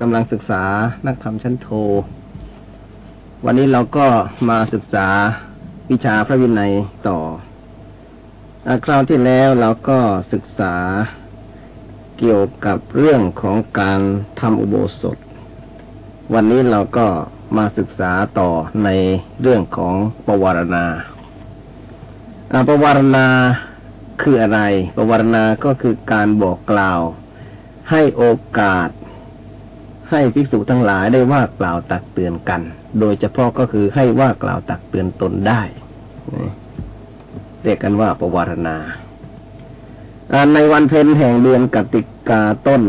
กำลังศึกษานักธรรมชั้นโท วันนี้เราก็มาศึกษาวิชาพระวินัยต่ออคราวที่แล้วเราก็ศึกษาเกี่ยวกับเรื่องของการทำอุโบสถ วันนี้เราก็มาศึกษาต่อในเรื่องของปวารณาปวารณาคืออะไร ปวารณาก็คือการบอกกล่าวให้โอกาส ให้ภิกษุทั้งหลายได้ว่ากล่าวตักเตือนกัน โดยเฉพาะก็คือให้ว่ากล่าวตักเตือนตนได้เรียกกันว่าปวารณาในวันเพ็ญแห่งเดือนกติกาต้น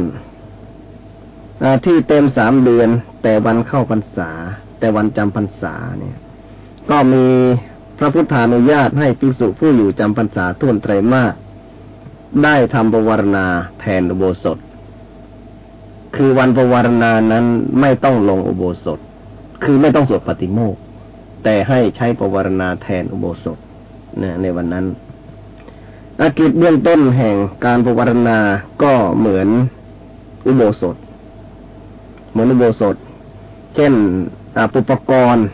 ที่เต็มสามเดือน แต่วันเข้าพรรษา แต่วันจำพรรษาเนี่ย ก็มีพระพุทธานุญาตให้ภิกษุผู้อยู่จำพรรษาทุ่นไตรมาสได้ทำปวารณาแทนอุโบสถ คือวันปวารณานั้นไม่ต้องลงอุโบสถ คือไม่ต้องสวดปฏิโมกแต่ให้ใช้ปวารณาแทนอุโบสถนี่ยในวันนั้นอากิจเบื้องต้นแห่งการปวารณาก็เหมือนอุโบสถ เหมือนอุโบสถ เช่นปุปกรณ์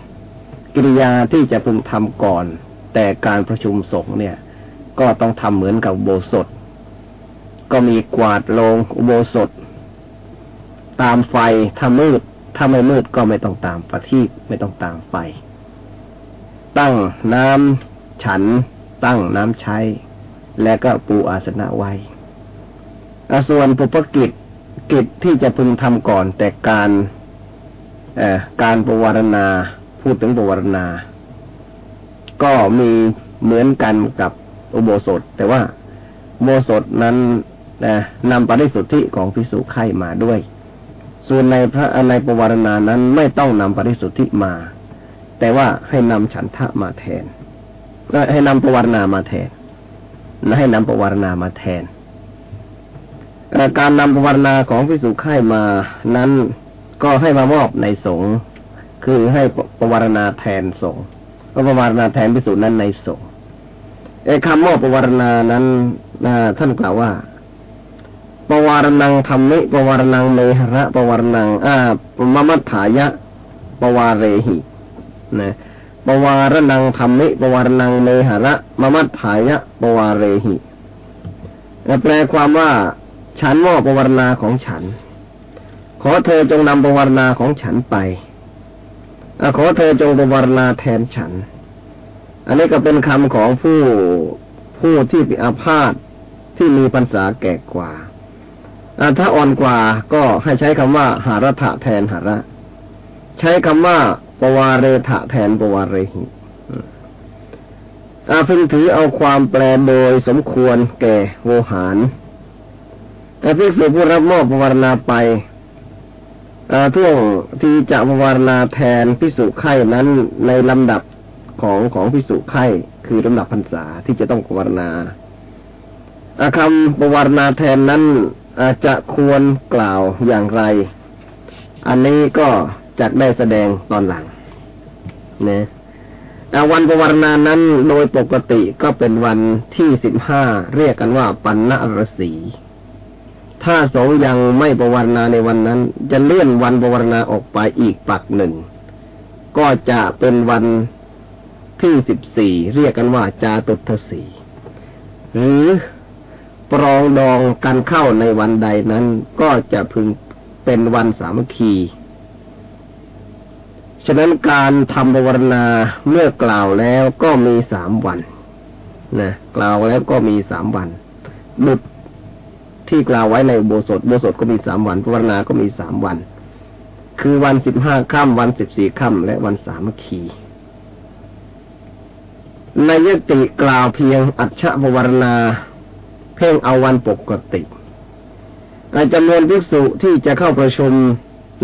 กิริยาที่จะพึงทำก่อน แต่การประชุมสงฆ์เนี่ย ก็ต้องทำเหมือนกับอุโบสถ ก็มีกวาดลงอุโบสถ ตามไฟถ้ามืด ถ้าไม่มืดก็ไม่ต้องตามประทีปไม่ต้องตามไฟ ตั้งน้ำฉัน ตั้งน้ำใช้ และก็ปูอาสนะไว้ส่วนปุปกิจกิจที่จะพึงทำก่อน แต่การการประวารณา พูดถึงบวรณา ก็มีเหมือนกันกับอุโบสถ แต่ว่าโบสถนั้นนะนำปริสุทธิของพิสุไข่มาด้วย ส่วนในพระในปวารณานั้นไม่ต้องนำปริสุทธิมา แต่ว่าให้นำฉันทะมาแทนให้นำปวารณามาแทนและให้นำปวารณามาแทนการนำปวารณาของพิสุไข่มานั้นก็ให้มามอบในสงฆ์คือให้ประวารณาแทนสงฆ์ประวารณาแทนพิสูจน์นั้นในสงฆ์ไอ้คำมอบประวารณานั้นท่านกล่าวว่า ปวารณังธรรมิปวารณังเมหระปวารณังอาปมมัฏฐายะปวารเรหินะปวารณังธรรมิปวารณังเมหระมมัฏฐายะปวารเรหิแปลความว่า ฉันมอบปวารณาของฉัน ขอเธอจงนำปวารณาของฉันไปขอเธอจงประวรณาแทนฉัน อันนี้ก็เป็นคำของผู้ผู้ที่ปิอาพาธที่มีพรรษาแก่กว่า ถ้าอ่อนกว่าก็ให้ใช้คำว่า หาระทะแทนหาระ ใช้คำว่าปวารเรทะแทนปวารเรหิอาพึงถือเอาความแปลโดยสมควรแก่โวหาร แต่พิสุผู้รับมอบปวารณาไปท่วงที่จะปวารณาแทนพิสุไข่นั้นในลำดับของของพิสุไข่คือลำดับพรรษาที่จะต้องปวารณาคำปวารณาแทนนั้น อาจจะควรกล่าวอย่างไร อันนี้ก็จะได้แสดงตอนหลังนะวันประวารณานั้นโดยปกติก็เป็นวันที่สิบห้าเรียกกันว่าปันนรสี ถ้าสงยังไม่ประวรณาในวันนั้น จะเลื่อนวันประวรณาออกไปอีกปักหนึ่ง ก็จะเป็นวันที่สิบสี่เรียกกันว่าจาตุทสีหรือ ปรองดองกันเข้าในวันใดนั้น ก็จะพึงเป็นวันสามัคคีฉะนั้นการทำบวรณาเมื่อกล่าวแล้วก็มีสามวันนะกล่าวแล้วก็มีสามวันดุดที่กล่าวไว้ในโบสถโบสถก็มีสามวันภาวนาก็มีสามวัน คือวันสิบห้าค่ำวันสิบสี่ค่ำและวันสามัคคีในยติกล่าวเพียงอัชชภาวนา พ่งเอาวันปกติจำนวนภิกษุที่จะเข้าประชุม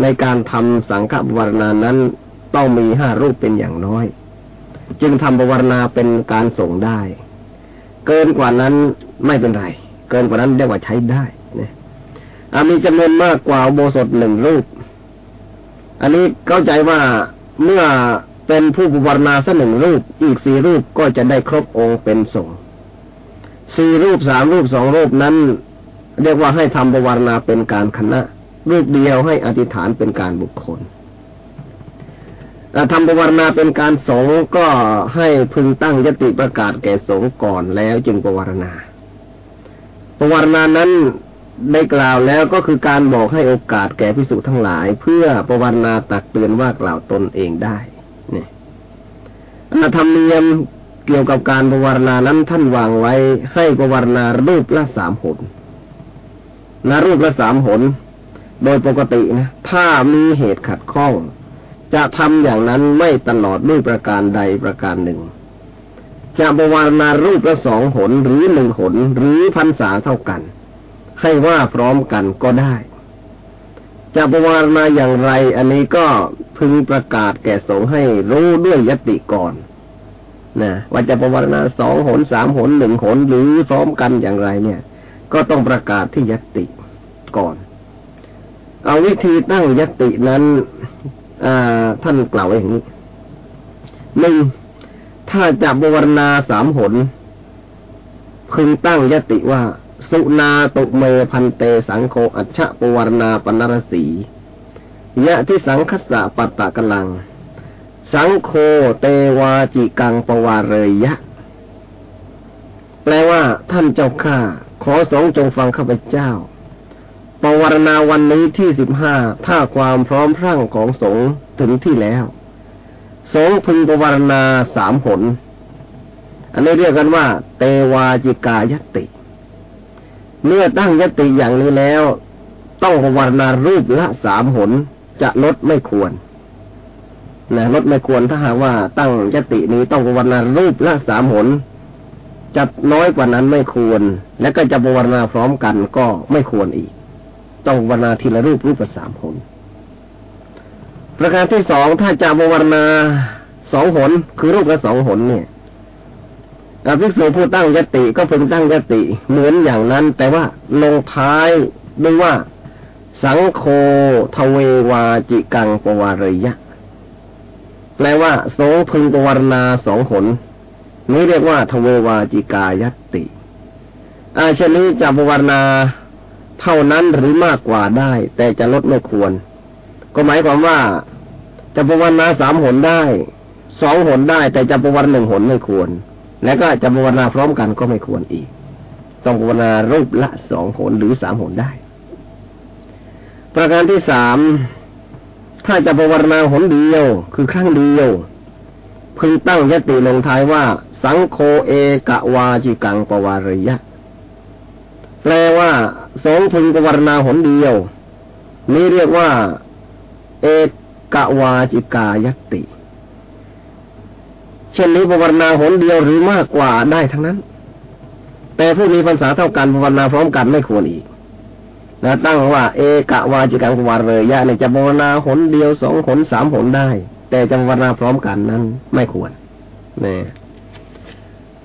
ในการทำสังฆภาวนานั้นต้องมีห้ารูปเป็นอย่างน้อย จึงทำภาวนาเป็นการส่งได้ เกินกว่านั้นไม่เป็นไร เกินกว่านั้นเรียกว่าใช้ได้นะมีจำนวนมากกว่าโบสถหนึ่งรูป อันนี้เข้าใจว่าเมื่อเป็นผู้บวรณาสักหนึ่งรูป อีกสี่รูปก็จะได้ครบองค์เป็นสงฆ์ สี่รูปสามรูปสองรูปนั้น เรียกว่าให้ทำบวรณาเป็นการคณะ รูปเดียวให้อธิษฐานเป็นการบุคคลทำปวารณาเป็นการสงก็ให้พึงตั้งยติประกาศแก่สงก่อนแล้วจึงปวารณาปวารณานั้นได้กล่าวแล้วก็คือการบอกให้โอกาสแก่พิสุทั้งหลาย เพื่อปวารณาตักเตือนว่ากล่าวตนเองได้ เนี่ยธรรมเนียม เกี่ยวกับการปวารณานั้นท่านวางไว้ให้ปวารณารูปละสามหนนะรูปละสามหน โดยปกตินะถ้ามีเหตุขัดข้อง จะทำอย่างนั้นไม่ตลอดด้วยประการใดประการหนึ่ง จะบวารณารูปละสองหนหรือหนึ่งหนหรือพันษาเท่ากัน ให้ว่าพร้อมกันก็ได้ จะบวารณาอย่างไร อันนี้ก็พึงประกาศแก่สงให้รู้ด้วยยติก่อน นะว่าจะประวารณาสองหนสามหนหนึ่งหนหรือพร้อมกันอย่างไรเนี่ย ก็ต้องประกาศที่ยติก่อน เอาวิธีตั้งยตินั้นท่านกล่าวอย่างนี้หนึ่งถ้าจะบวรณาสามหนพึงตั้งยติว่า สุนาตุเมพันเตสังโฆอัชชะปวารณาปนรสียะที่สังคสะปัตตะกลัง สังโคเตวาจิกังปวารเรยะ แปลว่าท่านเจ้าข้าขอสงจงฟังข้าพเจ้า ปวารณาวันนี้ที่สิบห้าถ้าความพร้อมพรั่งของสงถึงที่แล้ว สงพึงปวารณาสามผล อันนี้เรียกกันว่า เตวาจิกายติ เมื่อตั้งยติอย่างนี้แล้ว ต้องปวารณารูปละสามหนจะลดไม่ควร นะลดไม่ควรถ้าหากว่าตั้งยตินี้ต้องภาวนารูปละสามหนจะน้อยกว่านั้นไม่ควร และก็จะภาวนาพร้อมกันก็ไม่ควรอีก ต้องภาวนาทีละรูปรูปละสามหนประการที่สองถ้าจะภาวนาสองหนคือรูปละสองหนเนี่ยอภิสุผู้ตั้งยติก็เพิ่งตั้งยติเหมือนอย่างนั้น แต่ว่าลงท้ายด้วยว่า สังโฆทเววาจิกังปวารยะ แปลว่าโสพึงปวารณาสองผลนี้เรียกว่าทเววาจิกายติ อาชนี้จะปวารณาเท่านั้นหรือมากกว่าได้ แต่จะลดไม่ควร ก็หมายความว่า จะปวารณาสามหนได้สองหนได้ แต่จะปวารหนึ่งหนไม่ควร และก็จะปวารณาพร้อมกันก็ไม่ควรอีก ต้องปวารณารูปละสองหนหรือสามหนได้ ประการที่สาม ถ้าจะภาวนาหนเดียว คือครั้งเดียว พึงตั้งยติลงท้ายว่า สังโฆเอกวาจิกังปวาริยะ แปลว่าสงพึงภาวนาหนเดียว นี่เรียกว่า เอกวาจิกายติ เช่นนี้ภาวนาหนเดียวหรือมากกว่าได้ทั้งนั้น แต่ผู้มีภาษาเท่ากันภาวนาพร้อมกันไม่ควรอีก นะตั้งว่าเอกะวาจิกังวารเลยะเนี่ยจะภาวนาหนเดียวสองหนสามหนได้ แต่จะภาวนาพร้อมกันนั้นไม่ควรนี่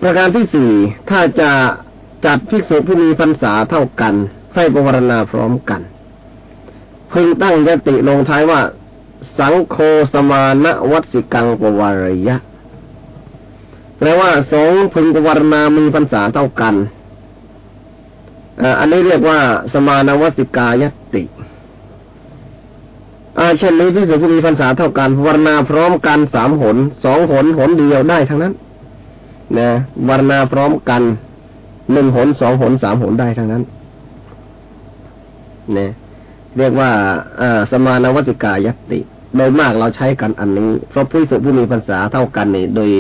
ประการที่สี่ถ้าจะจัดภิกษุผู้มีพรรษาเท่ากัน ให้ภาวนาพร้อมกันพึงตั้งยติลงท้ายว่า สังโฆสมานวัสิกังปวารยะแปลว่าสงพึงปวารณามีพรรษาเท่ากัน อันนี้เรียกว่าสมานวสิกายติ อาเช่นนี้ที่สุผู้มีพรรษาเท่ากันวรณาพร้อมกันสามหนสองหนหนเดียวได้ทั้งนั้นนะวรณาพร้อมกันหนึ่งหนสองหนสามหนได้ทั้งนั้นนี่ยเรียกว่าอสมานวสิกายติ โดยมากเราใช้กันอันนี้ เพราะผู้สุผู้มีพรรษาเท่ากันนี่โดย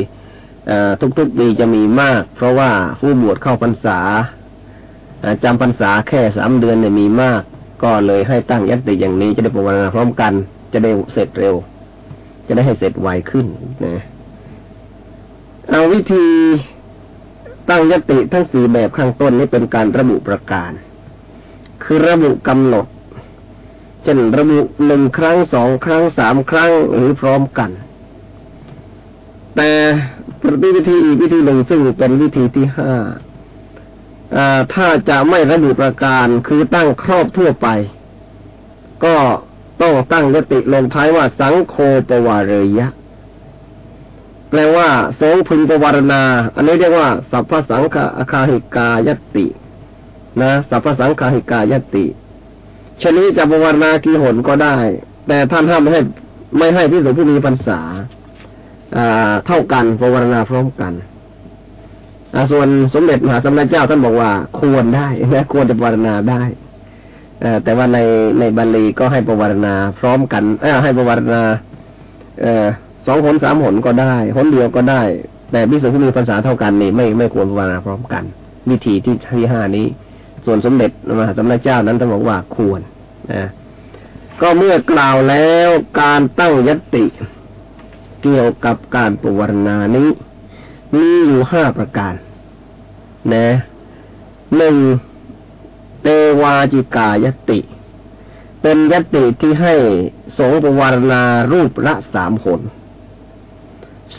ทุกๆปีจะมีมาก เพราะว่าผู้บวชเข้าพรรษา จำพรรษาแค่สามเดือนเนี่ยมีมาก ก็เลยให้ตั้งยัตติอย่างนี้จะได้ปวารณาพร้อมกัน จะได้เสร็จเร็ว จะได้ให้เสร็จไวขึ้นนะเอาวิธีตั้งยติทั้งสี่แบบข้างต้นนี้เป็นการระบุประการ คือระบุกำหนดเช่นระบุหนึ่งครั้งสองครั้งสามครั้งหรือพร้อมกัน แต่ปฏิวิธีอีกวิธีหนึ่งซึ่งเป็นวิธีที่ห้า ถ้าจะไม่ระบุประการคือตั้งครอบทั่วไป ก็ต้องตั้งยติลงท้ายว่าสังโฆปวารยะ แปลว่าสงพึงปวารณา อันนี้เรียกว่า สัพพสังฆาคาหิกายติ นะ สัพพสังฆาหิกายติชนี้จะบวารณากี่หนก็ได้ แต่ท่านห้ามไม่ให้ไม่ให้พิสุผู้มีพรรษาเท่ากันภาวนาพร้อมกัน ส่วนสมเด็จมหาสมณเจ้าท่านบอกว่าควรได้นะควรจะภาวนาได้แต่ว่าในในบาลีก็ให้ภาวนาพร้อมกันให้ภาวนาสองหนสามหนก็ได้หนเดียวก็ได้ แต่พิสุผู้มีภาษาเท่ากันนี่ไม่ไม่ควรภาวนาพร้อมกัน วิธีที่ที่ห้านี้ ส่วนสมเด็จมหาสมณเจ้านั้นท่านบอกว่าควรนะก็เมื่อกล่าวแล้วการตั้งยติ เกี่ยวกับการปวารณานี้ มีอยู่ห้าประการ นะหนึ่งเตวาจิกายติ เป็นยติที่ให้สงปวารณารูปละสามหน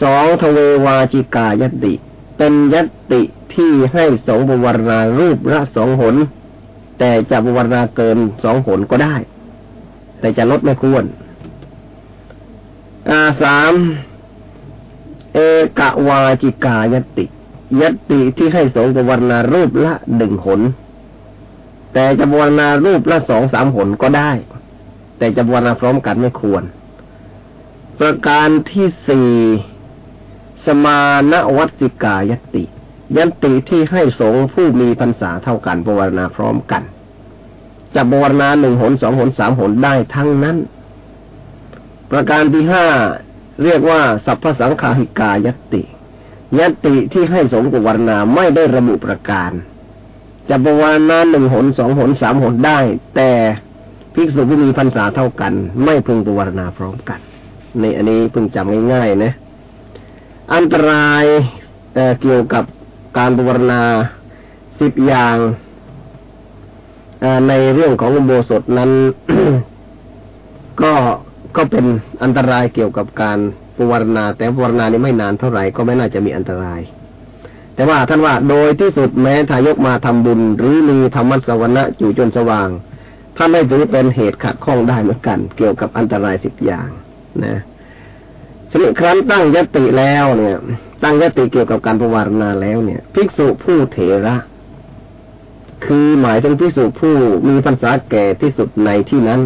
สองทเววาจิกายติ เป็นยติที่ให้สงปวารณารูปละสองหนแต่จะปวารณาเกินสองหนก็ได้ แต่จะลดไม่ควร อ่าสาม เอกวาจิกายติ ยติที่ให้สงปวารณารูปละหนึ่งหน แต่จะบวรณารูปละสองสามหนก็ได้ แต่จะบวรณาพร้อมกันไม่ควร ประการที่สี่สมานวัติกายติยติที่ให้สงผู้มีพรรษาเท่ากันบวรณาพร้อมกัน จะบวรณาหนึ่งหนสองหนสามหนได้ทั้งนั้น ประการที่ห้า เรียกว่า สัพพสังขาหิกายติ ยติที่ให้สงฆ์วรณาไม่ได้ระบุประการ จะบวรณาหนึ่งหนสองหนสามหนได้ แต่ภิกษุผู้มีพรรษาเท่ากัน ไม่พึงบวารณาพร้อมกัน ในอันนี้พึงจำง่ายๆนะ อันตรายเเกี่ยวกับการบวารณาสิบอย่างในเรื่องของอุโบสถนั้นก็ ก็เป็นอันตรายเกี่ยวกับการปวารณา แต่ปวารณานี่ไม่นานเท่าไหร่ก็ไม่น่าจะมีอันตราย แต่ว่าท่านว่าโดยที่สุดแม้ทายกมาทำบุญ หรือมีธรรมะสวรรค์อยู่จนสว่างท่านไม่ถือเป็นเหตุขัดข้องได้เหมือนกัน เกี่ยวกับอันตรายสิบอย่างนะฉะนั้นครั้นตั้งยติแล้วเนี่ย ตั้งยติเกี่ยวกับการปวารณาแล้วเนี่ย ภิกษุผู้เถระ คือหมายถึงภิกษุผู้มีพรรษาแก่ที่สุดในที่นั้น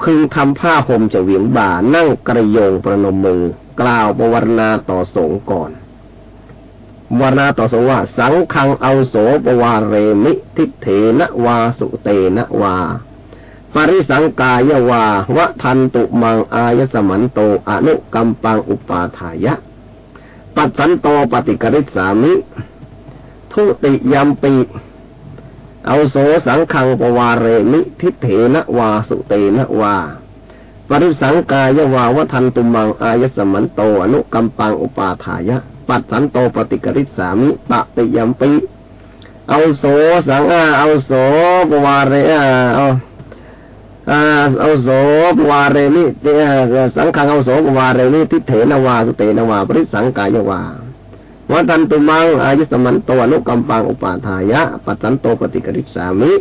พึงทำผ้าห่มจะเหวียงบ่านั่งกระโยงประนมมือ กล่าวประวรณาต่อสงก่อนวรณาต่อสงว่า สังคังเอาโสปวาเรมิทิเถนะวาสุเตนะวา ปริสังกายวาวะทันตุมังอายสมันโตอนุกัมปังอุปาทายะ ปัจสันโตปฏิกริษามิ ทุติยมปี เอาโสสังขังปวาเรมิทิเถนะวาสุเตนะวาปริสังกายวาวทันตุมังอายสมันโตอนุกัมปังอุปาทายะ ปัตสันโตปฏิกริษามิปะติยมปิเอาโสสังอาเอาโสปวาเรเอาเอาโสปวาเรมิสังขังเอาโสปวาเรมิทิเถนะวาสุเตนะวาปริสังกายวา วัตันตุมังอายุสมันโตอนุกัมปังอุปาทายะ ปัจจันโตปฏิกริสามิ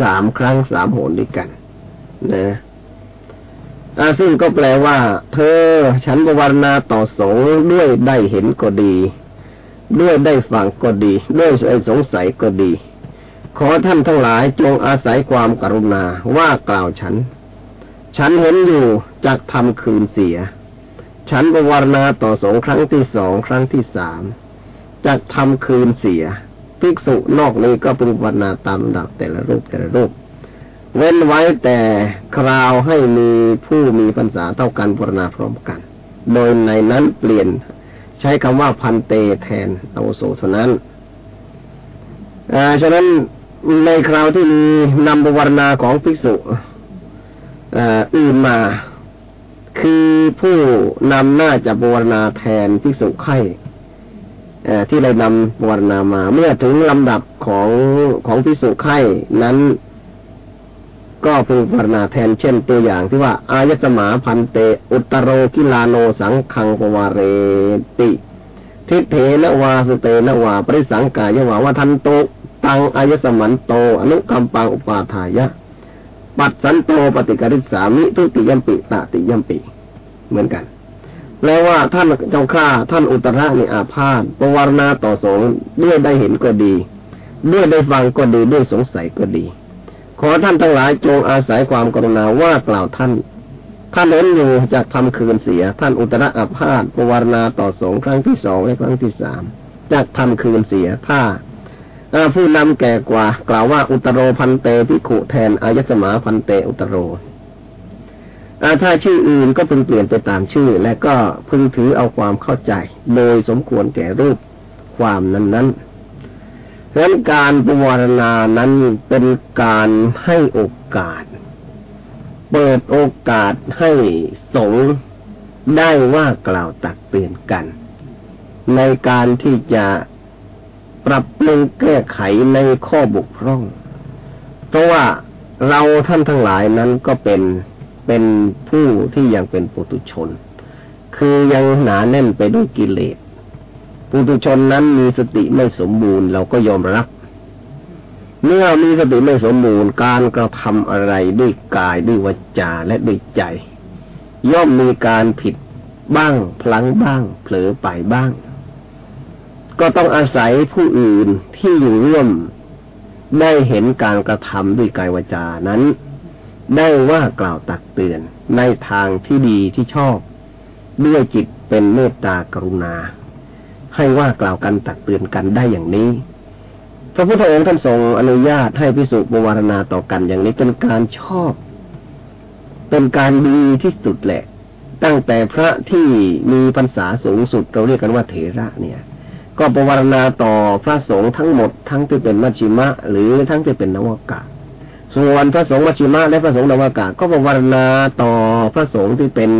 สามครั้งสามโหนด้วยกันนะอาซึ่งก็แปลว่า เธอฉันบวรณาต่อสงด้วยได้เห็นก็ดี ด้วยได้ฟังก็ดี ด้วยสงสัยก็ดี ขอท่านทั้งหลายจงอาศัยความกรุณาว่ากล่าวฉัน ฉันเห็นอยู่จากทำคืนเสีย ฉันบวรณาต่อสงครั้งที่สองครั้งที่สามจะทำคืนเสีย ภิกษุนอกนี้ก็เป็นวรณาตามดับแต่ละรูปแต่ละรูป เว้นไว้แต่คราวให้มีผู้มีพรรษาเท่ากันบรณาพร้อมกัน โดยในนั้นเปลี่ยนใช้คำว่าพันเตแทนอาโสเท่านั้นอ่าฉะนั้นในคราวที่มีนำบวรณาของภิกษุอื่นมา คือผู้นำหน้าจะบวรณาแทนพิสุไข่ที่ได้นำบวรณามา เมื่อถึงลำดับของของพิสุไข่นั้น ก็พึงบวรณาแทนเช่นตัวอย่างที่ว่า อายสมาพันเต อุตโรกิลาโนสังคังปวารเรติทิเทนวาสุเตนวา ปริสังกายะวาวัทันโตตังอายสมันโต อนุกัมปังอุปาทายะ ปัดสันโตปฏิกริษามิทุติยมปิตติยมปิ เหมือนกันแปลว่าท่านเจ้าข้าท่านอุตระนี่อาพาธปวารณาต่อสงด้วยได้เห็นก็ดี ด้วยได้ฟังก็ดีด้วยสงสัยก็ดี ขอท่านทั้งหลายจงอาศัยความกรุณาว่ากล่าวท่าน ท่านเห็นอยู่จากทำคืนเสีย ท่านอุตระอัพาธปวารณาต่อสงครั้งที่สองและครั้งที่สามจากทำคืนเสียถ้า ผู้นำแก่กว่า กล่าวว่าอุตโรพันเตพิขุแทนอายสมาพันเตอุตโรถ้าชื่ออื่นก็พึงเปลี่ยนไปตามชื่อ และก็พึงถือเอาความเข้าใจ โดยสมควรแก่รูปความนั้นนั้นเพราะการปวารณานั้นเป็นการให้โอกาส เปิดโอกาสให้สงได้ว่ากล่าวตักเตือนกัน ในการที่จะ ปรับปรุงแก้ไขในข้อบกพร่อง เพราะว่าเราท่านทั้งหลายนั้นก็เป็นเป็นผู้ที่ยังเป็นปุตุชน คือยังหนาแน่นไปด้วยกิเลสปุตุชนนั้นมีสติไม่สมบูรณ์เราก็ยอมรับ เมื่อมีสติไม่สมบูรณ์การกระทำอะไรด้วยกายด้วยวาจาและด้วยใจ ย่อมมีการผิดบ้างพลั้งบ้าง เผลอไปบ้าง ก็ต้องอาศัยผู้อื่นที่อยู่ร่วมได้เห็นการกระทำด้วยกายวาจานั้น ได้ว่ากล่าวตักเตือนในทางที่ดีที่ชอบด้วยจิตเป็นเมตตากรุณา ให้ว่ากล่าวกันตักเตือนกันได้อย่างนี้ พระพุทธองค์ท่านทรงอนุญาตให้พิสุบวารณาต่อกันอย่างนี้เป็นการชอบ เป็นการดีที่สุดแหละ ตั้งแต่พระที่มีพรรษาสูงสุดเราเรียกกันว่าเถระเนี่ย ก็ประวารณาต่อพระสงฆ์ทั้งหมดทั้งที่เป็นมัชชิมะ หรือทั้งที่เป็นนวากะส่วนพระสงฆ์มัชฌิมาและพระสงฆ์นวากาก็บวรณาต่อพระสงฆ์ที่เป็น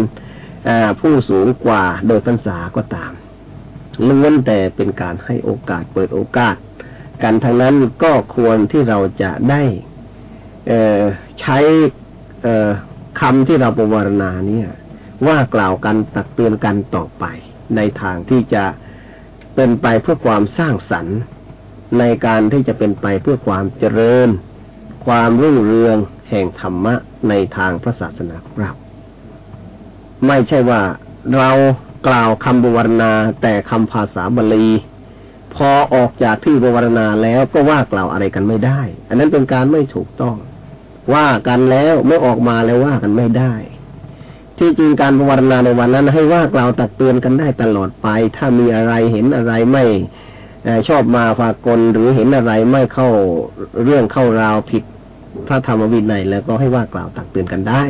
ผู้สูงกว่าโดยพรรษาก็ตามล้วนแต่เป็นการให้โอกาสเปิดโอกาส กันทั้งนั้นก็ควรที่เราจะได้ใช้คำที่เราประวรณาเนี่ย ว่ากล่าวกันตักเตือนกันต่อไป ในทางที่จะ เป็นไปเพื่อความสร้างสรรค์ ในการที่จะเป็นไปเพื่อความเจริญ ความรุ่งเรืองแห่งธรรมะในทางพระศาสนาของเรา ไม่ใช่ว่าเรากล่าวคำบวรณาแต่คำภาษาบาลีพอออกจากที่บวรณาแล้วก็ว่ากล่าวอะไรกันไม่ได้ อันนั้นเป็นการไม่ถูกต้อง ว่ากันแล้วไม่ออกมาแล้วว่ากันไม่ได้ ที่จริงการบวรณาในวันนั้น ให้ว่ากล่าวตักเตือนกันได้ตลอดไป ถ้ามีอะไรเห็นอะไรไม่ชอบมาฝากลหรือเห็นอะไรไม่เข้าเรื่องเข้าราวผิดพระธรรมวินัยแล้วก็ให้ว่ากล่าวตักเตือนกันได้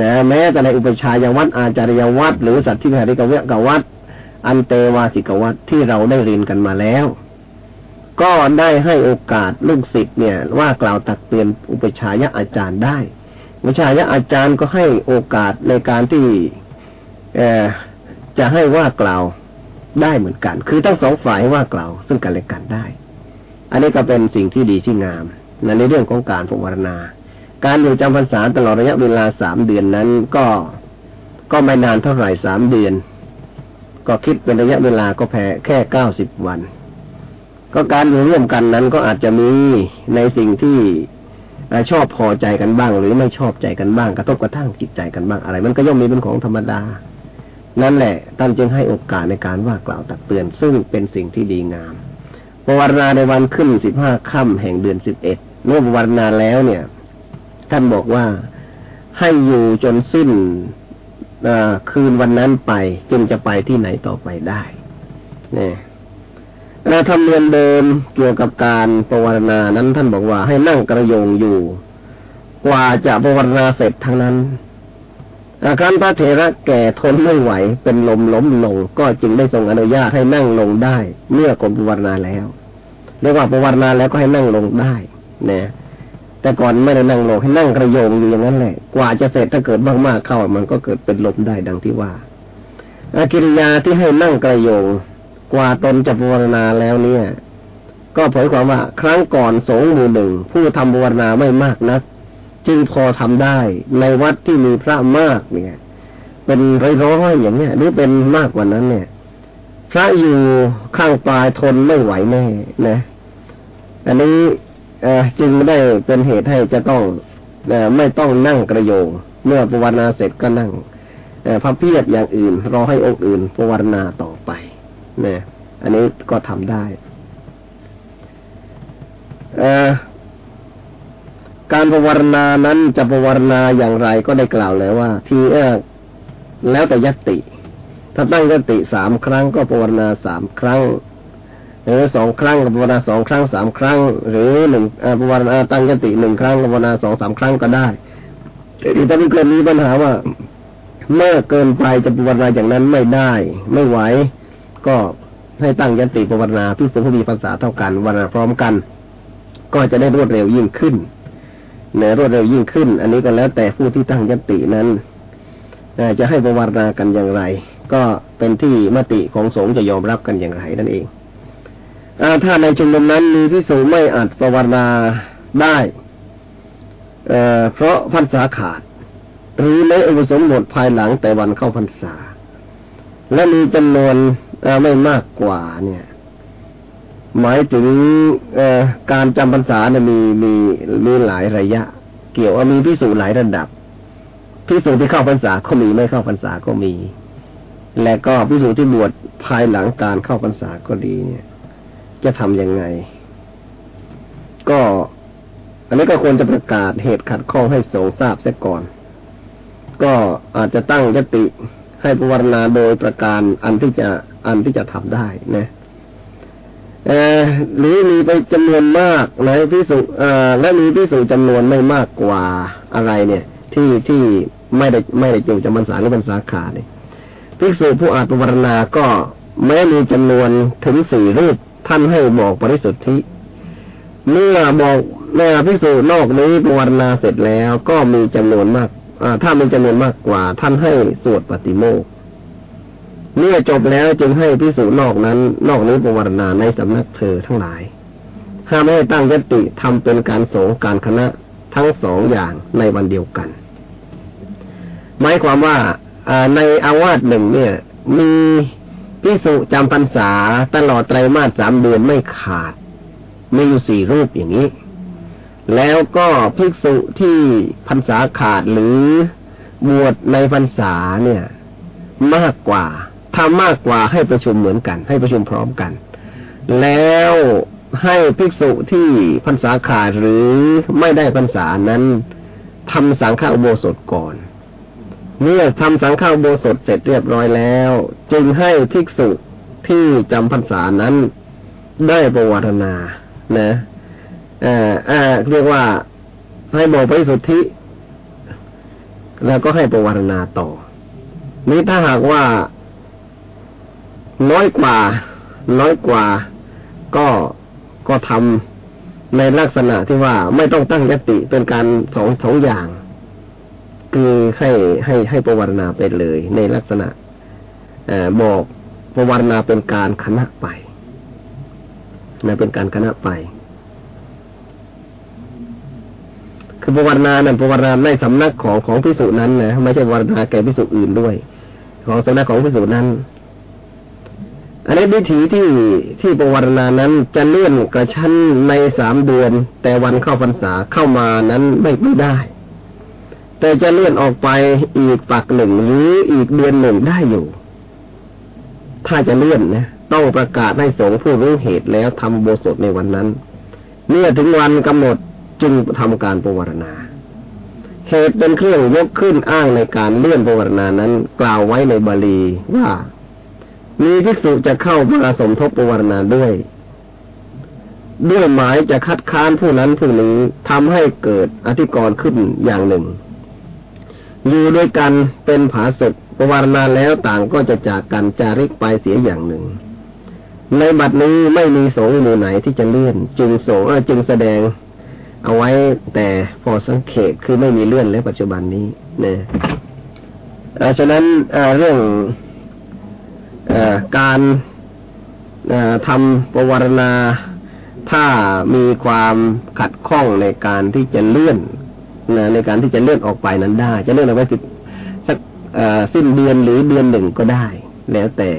นะแม้แต่ในอุปชายวัดอาจารยวัดหรือสัตว์ที่หริกเวกวัดอันเตวาสิกวัดที่เราได้เรียนกันมาแล้ว ก็ได้ให้โอกาสลูกศิษย์เนี่ย ว่ากล่าวตักเตือนอุปชายอาจารย์ได้ อุปชายะอาจารย์ก็ให้โอกาสในการที่เอจะให้ว่ากล่าวได้เหมือนกัน คือทั้งสองฝ่ายว่ากล่าว ซึ่งกันและกันได้ อันนี้ก็เป็นสิ่งที่ดีที่งามในเรื่องของการภาวนา การอยู่จำพรรษาตลอดระยะเวลาสามเดือนนั้นก็ก็ไม่นานเท่าไหร่สามเดือน ก็คิดเป็นระยะเวลาก็แพ้แค่เก้าสิบวัน ก็การอยู่ร่วมกันนั้นก็อาจจะมีในสิ่งที่ ชอบพอใจกันบ้าง หรือไม่ชอบใจกันบ้าง กระทบกระทั่งจิตใจกันบ้างอะไร มันก็ย่อมมีเป็นของธรรมดา นั่นแหละท่านจึงให้โอกาสในการว่ากล่าวตักเตือน ซึ่งเป็นสิ่งที่ดีงามปวารณาในวันขึ้นสิบห้าค่ำแห่งเดือนสิบเอ็ดเมื่อวันนาแล้วเนี่ย ท่านบอกว่าให้อยู่จนสิ้นคืนวันนั้นไป จึงจะไปที่ไหนต่อไปได้เนี่ย เราทำเรียนเดิมเกี่ยวกับการปวารณานั้นท่านบอกว่าให้นั่งกระโยงอยู่ กว่าจะปวารณาเสร็จทั้งนั้นอาการพระเถระแก่ทนไม่ไหว เป็นลมล้มลงก็จึงได้ทรงอนุญาตให้นั่งลงได้ เมื่อกรมปวารณาแล้วเรียกว่าปวารณาแล้วก็ให้นั่งลงได้เนี่ยแต่ก่อนไม่ได้นั่งลงให้นั่งกระโยงอยู่อย่างนั้นแหละ กว่าจะเสร็จถ้าเกิดมากๆเข้ามันก็เกิดเป็นลมได้ดังที่ว่าอากิริยาที่ให้นั่งกระโยง กว่าตนจะภาวนาแล้วเนี่ย ก็เผยความว่า ครั้งก่อนสงฆ์หมู่หนึ่ง ผู้ทำภาวนาไม่มากนัก จึงพอทำได้ในวัดที่มีพระมากเนี่ย เป็นร้อยๆอย่างเนี้ยหรือเป็นมากกว่านั้นเนี่ย พระอยู่ข้างปลายทนไม่ไหวแน่นะ อันนี้จึงไม่ได้เป็นเหตุให้จะต้องไม่ต้องนั่งกระโยง เมื่อปวารณาเสร็จก็นั่งพระเพียบอย่างอื่น รอให้องค์อื่นปวารณาต่อไป นี่ยอันนี้ก็ทำได้การภาวนานั้นจะภาวนาอย่างไรก็ได้กล่าวแล้วว่า ทีเออแล้วแต่ยติ ถ้าตั้งยติสามครั้งก็ภาวนาสามครั้ง หรือสองครั้งก็ภาวนาสองครั้งสามครั้ง หรือหนึ่งภาวนาตั้งยติหนึ่งครั้งภาวนาสองสามครั้งก็ได้แต่ถ้าเกิดมีปัญหาว่า เมื่อเกินไปจะภาวนาอย่างนั้นไม่ได้ ไม่ไหว ก็ให้ตั้งยันติภาวนาพิสุทธิภาษาเท่ากันวันพร้อมกัน ก็จะได้รวดเร็วยิ่งขึ้นเนื้อรวดเร็วยิ่งขึ้น อันนี้ก็แล้วแต่ผู้ที่ตั้งยันตินั้นจะให้ภาวนากันอย่างไร ก็เป็นที่มติของสงฆ์จะยอมรับกันอย่างไรนั่นเองอถ้าในชุมนุมนั้นมีพิสูจไม่อาจภาวนาได้เเพราะพรรษาขาด หรือในอุปสมบทภายหลังแต่วันเข้าพรรษา และมีจำนวน ไม่มากกว่า เนี่ย หมายถึงการจำพรรษาเนี่ยมีมีมีหลายระยะ เกี่ยวว่ามีพิสูจน์หลายระดับพิสูจน์ที่เข้าพรรษาก็มีไม่เข้าพรรษาก็มี และก็พิสูจน์ที่บวชภายหลังการเข้าพรรษาก็ดี เนี่ย จะทํำยังไง ก็ อันนี้ก็ควรจะประกาศเหตุขัดข้องให้สงทราบเสียก่อน ก็อาจจะตั้งยติให้ภาวนาโดยประการอันที่จะ อันที่จะทำได้นะหรือมีไปจำนวนมากนะพิสุเอ่อและมีพิสุจำนวนไม่มากกว่าอะไรเนี่ย ที่ที่ไม่ได้ไม่ได้จูงจำพรรษาหรือพรรษาขาดเนี่ยภิกษุผู้อาจปรณาก็แม้มีจำนวนถึงสี่รูปท่านให้บอกปริสุทธิเมื่อบอกเมื่อภิกษุนอกนี้ปรณาเสร็จแล้วก็มีจำนวนมากถ้ามีจำนวนมากกว่า ท่านให้สวดปฏิโมก เมื่อจบแล้วจึงให้พิสูจนอกนั้น นอกนี้ปวารณาในสำนักเธอทั้งหลายห้ามให้ตั้งยติทำเป็นการสงการคณะทั้งสองอย่างในวันเดียวกัน หมายความว่าในอาวาสหนึ่งเนี่ย มีพิสุจำพรรษาตลอดไตรมาสสามเดือนไม่ขาดมีอยู่สี่รูปอย่างนี้ แล้วก็ภิกษุที่พรรษาขาดหรือบวชในพรรษาเนี่ย มากกว่า ทำมากกว่าให้ประชุมเหมือนกัน ให้ประชุมพร้อมกัน แล้วให้ภิกษุที่พรรษาขาดหรือไม่ได้พรรษานั้นทำสังฆอุโบสถก่อนเมื่อทำสังฆอุโบสถเสร็จเรียบร้อยแล้ว จึงให้ภิกษุที่จำพรรษานั้นได้ประวัตินานะอ่าอ่าเรียกว่าให้บอกไปสุทธิ แล้วก็ให้ประวัตินาต่อนี้ถ้าหากว่า น้อยกว่า น้อยกว่า ก็ก็ทำในลักษณะที่ว่าไม่ต้องตั้งยติเป็นการสองสองอย่าง คือให้ให้ให้ประวัตินาไปเลย ในลักษณะอบอกประวัตินาเป็นการคณะไปนะเป็นการคณะไป คือประวัตินานั้นประวัตินาในสำนักของของพิสุนั้นนะไม่ใช่ประวัตินาแก่พิสุอื่นด้วย ของสำนักของพิสุนั้น อันนี้วิถีที่ที่ประวัตินานั้นจะเลื่อนกระชั้นในสามเดือน แต่วันเข้าพรรษาเข้ามานั้นไม่ไม่ได้ แต่จะเลื่อนออกไปอีกปักหนึ่งหรืออีกเดือนหนึ่งได้อยู่ ถ้าจะเลื่อนนะต้องประกาศให้สงฆ์ผู้รู้เหตุแล้วทำโบสถในวันนั้น เมื่อถึงวันกำหนดจึงทำการประวัตินาเหตุเป็นเครื่องยกขึ้นอ้างในการเลื่อนประวัตินานั้น กล่าวไว้ในบาลีว่า มีภิกษุจะเข้ามาสมทบปวารณาด้วย ด้วยหมายจะคัดค้านผู้นั้นผู้นี้ทำให้เกิดอธิกรณ์ขึ้นอย่างหนึ่ง อยู่ด้วยกันเป็นผาสุกปวารณาแล้วต่างก็จะจากกันจาริกไปเสียอย่างหนึ่ง ในบัดนี้ไม่มีสงฆ์หมู่ไหนที่จะเลื่อน จึงสงฆ์จึงแสดงเอาไว้แต่พอสังเกตคือไม่มีเลื่อนแล้วปัจจุบันนี้เนี่ยฉะนั้นเรื่อง การทำประวรณา ถ้ามีความขัดข้องในการที่จะเลื่อนในการที่จะเลื่อนออกไปนั้นได้ จะเลื่อนออกไปสักสิ้นเดือนหรือเดือนหนึ่งก็ได้ แล้วแต่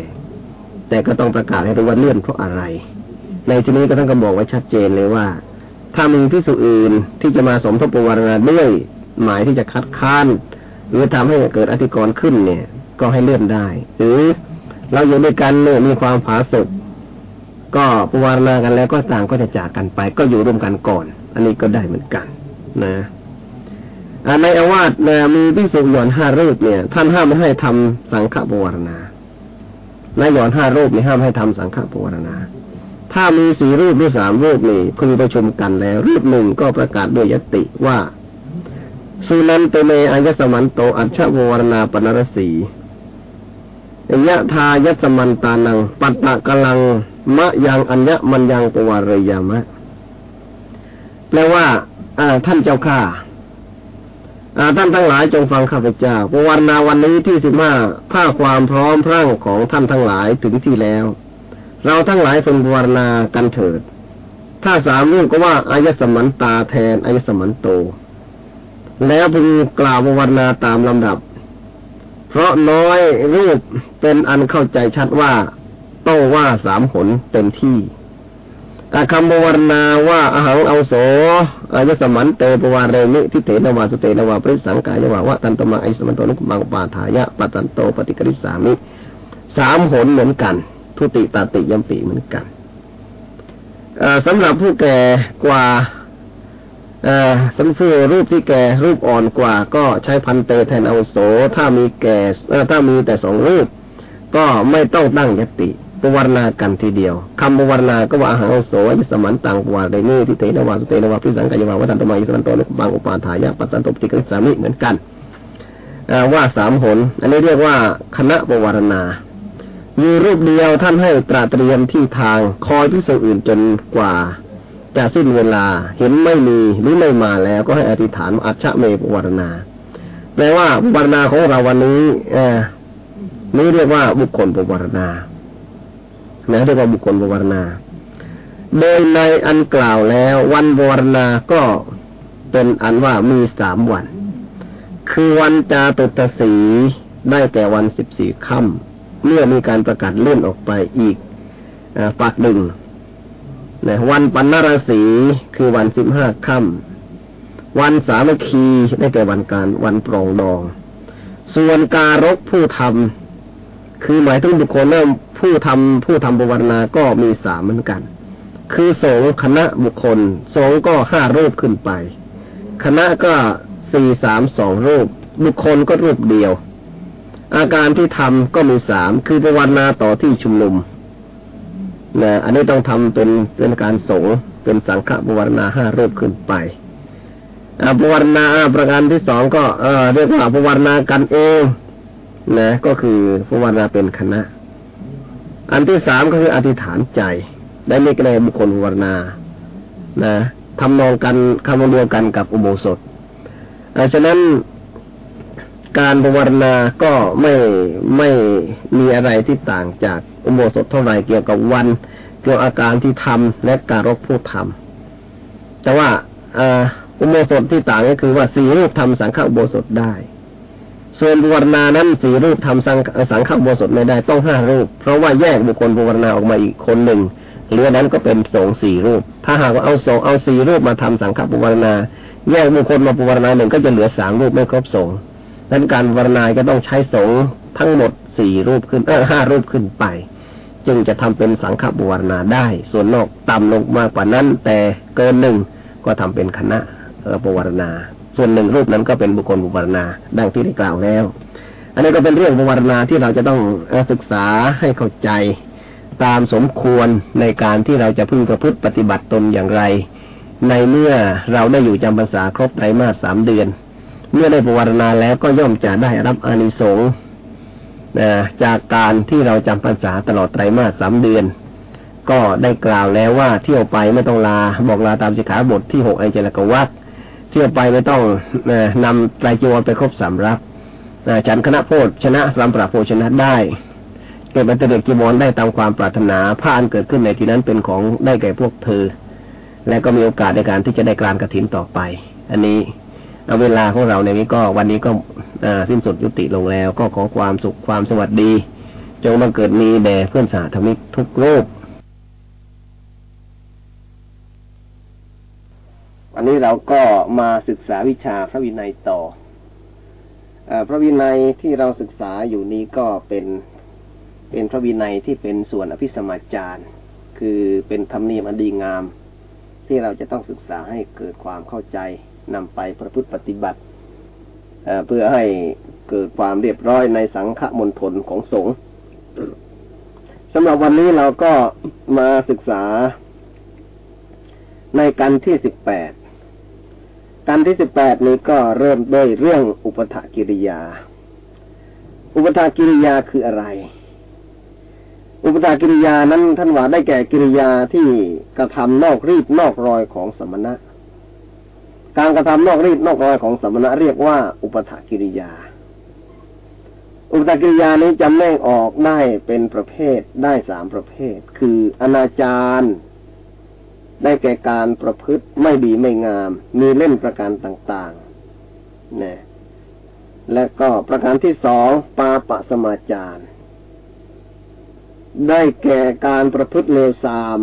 แต่ก็ต้องประกาศให้รู้ว่าเลื่อนเพราะอะไร ในที่นี้ก็ต้องกำบอกไว้ชัดเจนเลยว่า ถ้ามีพิสูจอื่นที่จะมาสมทบประวรณาด้วยหมายที่จะคัดค้านหรือทำให้เกิดอธิกรณ์ขึ้นเนี่ย ก็ให้เลื่อนได้ หรือ เราอยู่ด้วยกันเนี่ยมีความผาสุกก็ปวารณากันแล้วก็ต่างก็จะจากกันไป ก็อยู่ร่วมกันก่อน อันนี้ก็ได้เหมือนกัน นะในอาวาสนะมีพิสุหย่อนห้ารูปเนี่ย ท่านห้ามไม่ให้ทำสังฆปวารณาในหย่อนห้ารูปนี่ห้ามให้ทำสังฆปวารณา ถ้ามีสี่รูปหรือสามรูปนี่พึงประชุมกันแล้ว รูปหนึ่งก็ประกาศด้วยยติว่าสุนันเตเมอายสมันโตอัชชววรณาปนรสี ยะทายสมันตานัง ปัตตะกลัง มะยังอัญญมันยังปวารยามะ แปลว่าท่านเจ้าข้าท่านทั้งหลายจงฟังข้าพเจ้าปวันนาวันนี้ที่สิบห้าผ้าความพร้อมพรั่งของท่านทั้งหลายถึงที่แล้ว เราทั้งหลายเป็นปวันนากันเถิด ถ้าสามเรื่องก็ว่าอายสมันตาแทนอายสมันโต แล้วพึงกล่าวปวันนาตามลำดับ เพราะน้อยรูปเป็นอันเข้าใจชัดว่าโต้ว่าสามผลเต็มที่คำบวรณาว่าอาหังเอาโสอายสมันเตปวารเรมิทิเตนวาสเตนวาปริสังกายวาว่าตันตมาไอสมันโตนุกมังปาทายะปัตันโตปฏิกริสามิสามหนเหมือนกัน ทุติตาติยมปีเหมือนกันสำหรับผู้แก่กว่า สำผู้รูปที่แก่รูปอ่อนกว่า ก็ใช้พันเตแทนเอาโส ถ้ามีแก่ถ้ามีแต่สองรูป ก็ไม่ต้องตั้งยติปวารณากันทีเดียวคำปวารณาก็ว่าอาหารโสยสมันตังปวารเนี่ที่เตนวาสเตนวาพิสังกายวาวัตันตมายิสันโตนุบางอุปาทายะปัตตันตปฏิกริสามิเหมือนกันว่าสามหน อันนี้เรียกว่าคณะปวารณามีรูปเดียวท่านให้ตราเตรียมที่ทางคอยพิสูจอื่นจนกว่า จะสิ้นเวลาเห็นไม่มีหรือไม่มาแล้วก็ให้อธิษฐานอัจฉเมปวารณาแปลว่าปวารณาของเราวันนี้เอนี่เรียกว่าบุคคลปวารณานะเรียกว่าบุคคลบวรณา โดยในอันกล่าวแล้ว วันบวรณาก็เป็นอันว่ามีสามวัน คือวันจาตุตสีได้แก่วันสิบสี่ค่ำเมื่อมีการประกาศเลื่อนออกไปอีกปากหนึ่ง นะวันปันนราศีคือวันสิบห้าค่ำวันสามัคคีได้แก่วันการวันปรองดอง ส่วนการกผู้ทำคือหมายถึงบุคคลเริ่มผู้ทำผู้ทำบวรณาก็มีสามเหมือนกัน คือสงคณะบุคคล สงก็ห้ารูปขึ้นไป คณะก็สี่สามสองรูป บุคคลก็รูปเดียว อาการที่ทำก็มีสามคือบวรณาต่อที่ชุมนุม นะอันนี้ต้องทำเป็นเป็นการสงเป็นสังฆบวรณาห้ารูปขึ้นไปบวรณาประการที่สองก็เออเรียกว่าบวรณากันเองนะก็คือบวรณาเป็นคณะ อันที่สามก็คืออธิษฐานใจ ได้ไม่ในบุคคลบวรณานะทำนองกันคำเดียวกันกับอุโบสถฉะนั้น การภาวนาก็ไม่ไม่มีอะไรที่ต่างจากอุโบสถเท่าไหร่เกี่ยวกับวัน เกี่ยวกับอาการที่ทำและการรบผู้ทำแต่ว่าอุโบสถที่ต่างก็คือว่าสี่รูปทำสังฆอุโบสถได้ ส่วนบวรณานั้นสี่รูปทำสังสังฆบสดไม่ได้ต้องห้ารูป เพราะว่าแยกบุคคลบวรณาออกมาอีกคนหนึ่งเหลือนั้นก็เป็นสงสี่รูป ถ้าหากว่าเอาสงเอาสี่รูปมาทำสังฆบวรณาแยกบุคคลมาบวรณาหนึ่งก็จะเหลือสามรูปไม่ครบสง นั้นการวรณาก็ต้องใช้สงทั้งหมดสี่รูปขึ้นเออห้ารูปขึ้นไป จึงจะทำเป็นสังฆบวรณาได้ ส่วนนอกต่ำลงมากกว่านั้น แต่เกินหนึ่งก็ทำเป็นคณะเออบวรณา ส่วนหนึ่งรูปนั้นก็เป็นบุคคลบวรณาดังที่ได้กล่าวแล้ว อันนี้ก็เป็นเรื่องบวรณาที่เราจะต้องศึกษาให้เข้าใจตามสมควรในการที่เราจะพึ่งประพฤติปฏิบัติตนอย่างไร ในเมื่อเราได้อยู่จำพรรษาครบไตรมาสสามเดือน เมื่อได้บวารณาแล้วก็ย่อมจะได้รับอานิสงส์จากการที่เราจำพรรษาตลอดไตรมาสสามเดือน ก็ได้กล่าวแล้วว่าเที่ยวไปไม่ต้องลาบอกลาตามสิกขาบทที่หกไอเจลกวัตเที่ยวไปไม่ต้องนำไตรจีวรไปครบสามรับฉันคณะโพชชนะสัมปราโพชนะได้เก็บอัตเดกจีวรได้ตามความปรารถนาผ้าอันเกิดขึ้นในที่นั้นเป็นของได้แก่พวกเธอ และก็มีโอกาสในการที่จะได้กานกระถินต่อไป อันนี้ เอาเวลาของเราในนี้ก็วันนี้ก็สิ้นสุดยุติลงแล้ว ก็ขอความสุขความสวัสดี จงบังเกิดมีแด่เพื่อนสาธมิกทุกโลกวันนี้เราก็มาศึกษาวิชาพระวินัยต่ออพระวินัยที่เราศึกษาอยู่นี้ก็เป็นเป็นพระวินัยที่เป็นส่วนอภิสมาจาร์คือเป็นธรรมเนียมอันดีงาม ที่เราจะต้องศึกษาให้เกิดความเข้าใจ นำไปประพฤติปฏิบัติเพื่อให้เกิดความเรียบร้อยในสังฆมณฑลของสงฆ์สำหรับวันนี้เราก็มาศึกษา ในกันที่สิบแปดกันที่สิบแปดนี้ก็เริ่มด้วยเรื่องอุปถกิริยา อุปถกิริยาคืออะไร อุปถกิริยานั้นท่านว่าได้แก่กิริยาที่กระทำนอกรีดนอกรอยของสมณะ การกระทำนอกรีดนอกรอยของสมณะเรียกว่า อุปถกิริยา อุปถกิริยานี้จำแนกออกได้เป็นประเภทได้สามประเภท คืออนาจารได้แก่การประพฤติไม่ดีไม่งาม มีเล่นประการต่างๆนะและก็ประการที่สองปาปะสมาจารได้แก่การประพฤติเลวทราม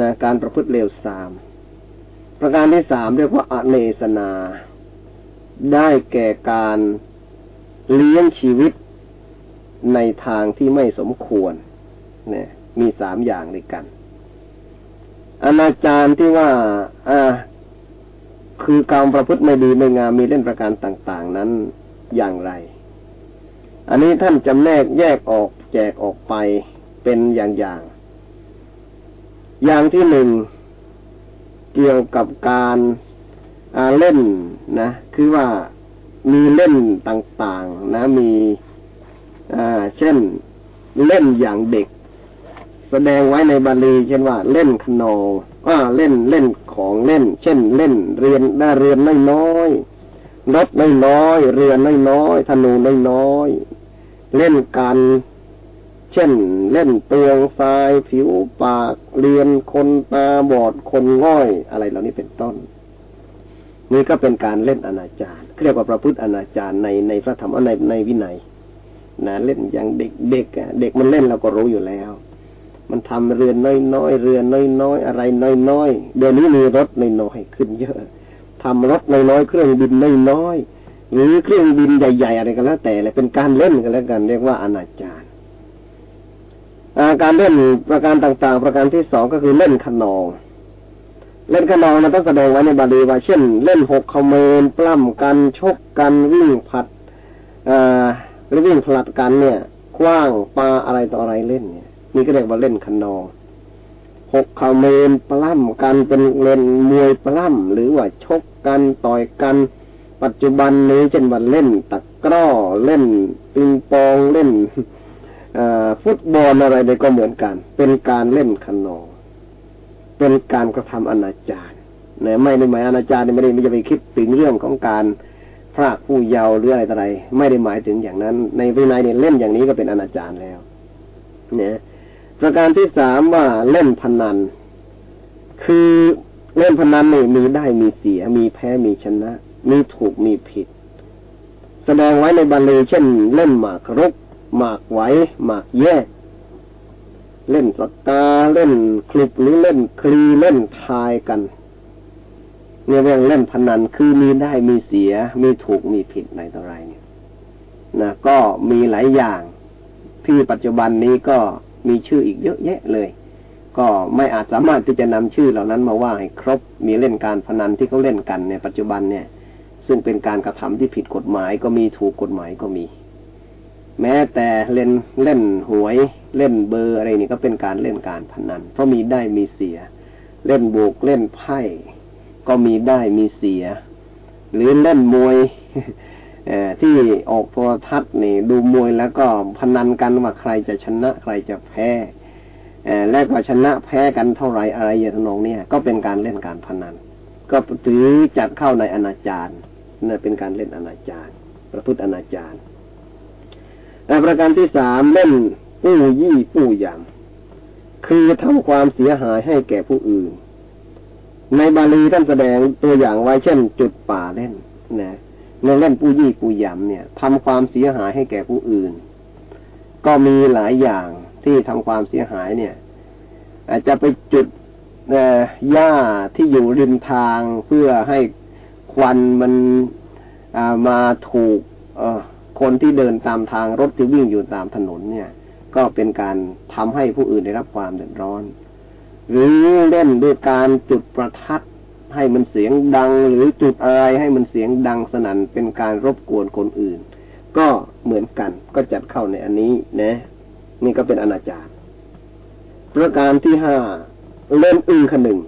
นะการประพฤติเลวทราม ประการที่สามเรียกว่าอเนสนา ได้แก่การเลี้ยงชีวิตในทางที่ไม่สมควร เนี่ย มีสามอย่างด้วยกัน อนาจารที่ว่าอ่าคือการประพฤติไม่ดีไม่งามมีเล่นประการต่าง ๆ นั้นอย่างไร อันนี้ท่านจำแนกแยกออกแจกออกไปเป็นอย่างๆ อย่างที่หนึ่ง เกี่ยวกับการเล่นนะ คือว่ามีเล่นต่างๆ นะ มีเช่นเล่นอย่างเด็ก แสดงไว้ในบาลีเช่นว่า เล่นขนองอ่าเล่นเล่นของเล่น เช่น เล่นเรียนหน้าเรือนน้อยน้อยรถน้อยน้อยเรือน้อยน้อยธนูน้อยน้อยเล่นกัน เช่น เล่นเตียงทรายผิวปากเรียนคนตาบอดคนง่อยอะไรเหล่านี้เป็นต้น นี่ก็เป็นการเล่นอนาจารเรียกว่าประพฤติอนาจารในในพระธรรมในในวินัยนะเล่นอย่างเด็กเด็กเด็กมันเล่นเราก็รู้อยู่แล้ว มันทำเรือนน้อยๆเรือนน้อยๆอะไรน้อยๆเดี๋ยวนี้มีรถน้อยๆขึ้นเยอะทำรถน้อยๆเครื่องบินน้อยๆหรือเครื่องบินใหญ่ ๆ อะไรก็แล้วแต่เลยเป็นการเล่นกันแล้วกัน เรียกว่าอนาจาร การเล่นประการต่างๆ ประการที่สองก็คือเล่นขนอง เล่นขนองมันต้องแสดงไว้ในบาลีว่าเช่น เล่นหกขเมนปล้ำกันชกกันวิ่งผัดหรือวิ่งผลัดกันเนี่ยคว้างปลาอะไรต่ออะไรเล่นเนี่ยนี่ก็เรียกว่าเล่นคันนองหกขาเมนปล้ำกันเป็นเล่นมวยปล้ำหรือว่าชกกันต่อยกัน ปัจจุบันนี้เช่นว่าเล่นตะกร้อเล่นปิงปองเล่น ฟุตบอลอะไรใดก็เหมือนกัน เป็นการเล่นคันนอง เป็นการกระทำอนาจารเนี่ยไม่ได้หมายอนาจารไม่ได้ไม่จะไปคิดถึงเรื่องของการพรากผู้เยาว์หรืออะไรต่ออะไร ไม่ได้หมายถึงอย่างนั้น ในวินัยเนี่ยเล่นอย่างนี้ก็เป็นอนาจารแล้วเนี่ยประการที่สามว่าเล่นพนัน คือเล่นพนันนี่มีได้มีเสีย มีแพ้มีชนะ มีถูกมีผิด แสดงไว้ในบาลีเช่น เล่นหมากรุก หมากไหวหมากแยก เล่นสกาเล่นคลุบหรือเล่นคลีเล่นทายกันเนี่ยเรื่องเล่นพนันคือมีได้มีเสีย มีถูกมีผิดในต่อไรเนี่ยนะก็มีหลายอย่างที่ปัจจุบันนี้ก็มีชื่ออีกเยอะแยะเลย ก็ไม่อาจสามารถที่จะนำชื่อเหล่านั้นมาว่าให้ครบมีเล่นการพนันที่เขาเล่นกันในปัจจุบันเนี่ย ซึ่งเป็นการกระทำที่ผิดกฎหมายก็มีถูกกฎหมายก็มี แม้แต่เล่นเล่นหวย เล่นเบอร์อะไรนี่ก็เป็นการเล่นการพนัน เพราะมีได้มีเสีย เล่นบุกเล่นไพ่ก็มีได้มีเสีย หรือเล่นมวยที่ออกโทรทัศน์นี่ ดูมวยแล้วก็พนันกันว่าใครจะชนะใครจะแพ้และก็ชนะแพ้กันเท่าไรอะไรอย่างนองเนี่ยก็เป็นการเล่นการพนัน ก็ถือจัดเข้าในอนาจารนี่เป็นการเล่นอนาจารประพฤติอนาจาร ประการที่สามเล่นปู้ยี่ปู้ยำคือทำความเสียหายให้แก่ผู้อื่น ในบาลีท่านแสดงตัวอย่างไว้เช่น จุดป่าเล่นนะเรื่องเล่นผู้ยี่ผู้ยำเนี่ยทำความเสียหายให้แก่ผู้อื่น ก็มีหลายอย่างที่ทำความเสียหายเนี่ย อาจจะไปจุดหญ้าที่อยู่ริมทางเพื่อให้ควันมันมาถูก คนที่เดินตามทางรถที่วิ่งอยู่ตามถนนเนี่ย ก็เป็นการทำให้ผู้อื่นได้รับความเดือดร้อน หรือเล่นด้วยการจุดประทัดให้มันเสียงดัง หรือจุดอะไรให้มันเสียงดังสนั่นเป็นการรบกวนคนอื่น ก็เหมือนกันก็จัดเข้าในอันนี้นะ นี่ก็เป็นอนาจารประการที่ห้าเล่นอึงขนึง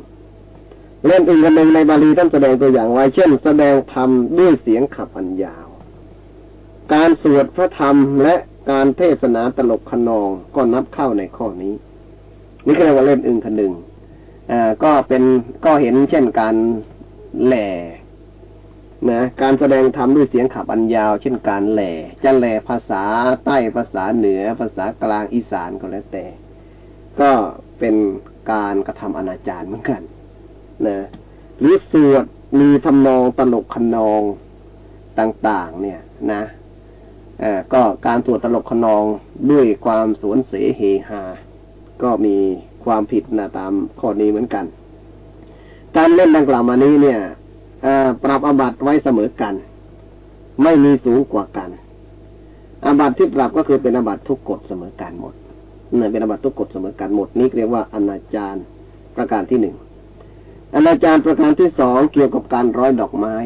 เล่นอึงขนึงในบาลีท่านแสดงตัวอย่างไว้เช่น แสดงธรรมด้วยเสียงขับอันยาว การสวดพระธรรมและการเทศนาตลกขนองก็นับเข้าในข้อนี้ นี่ก็เรียกว่าเล่นอึงขนึงอ่าก็เป็นก็เห็นเช่นการแหล่นะการแสดงธรรมด้วยเสียงขับอันยาว เช่นการแหล่จะแหล่ภาษาใต้ภาษาเหนือ ภาษากลางอีสานก็แล้วแต่ ก็เป็นการกระทำอนาจารเหมือนกันนะหรือสวดมีทำนองตลกขนองต่าง ๆ เนี่ย นะ ก็การสวดตลกขนองด้วยความสวนเสเฮฮาก็มีความผิดนะตามข้อนี้เหมือนกัน การเล่นดังกล่าวมานี้เนี่ยปรับอบัตไว้เสมอกัน ไม่มีสูงกว่ากันอบัตที่ปรับก็คือเป็นอบัตทุกกฎเสมอกันหมดเนี่ยเป็นอบัตทุกกฎเสมอกันหมดนี้เรียกว่าอนาจารประการที่หนึ่งอนาจารประการที่สองเกี่ยวกับการร้อยดอกไม้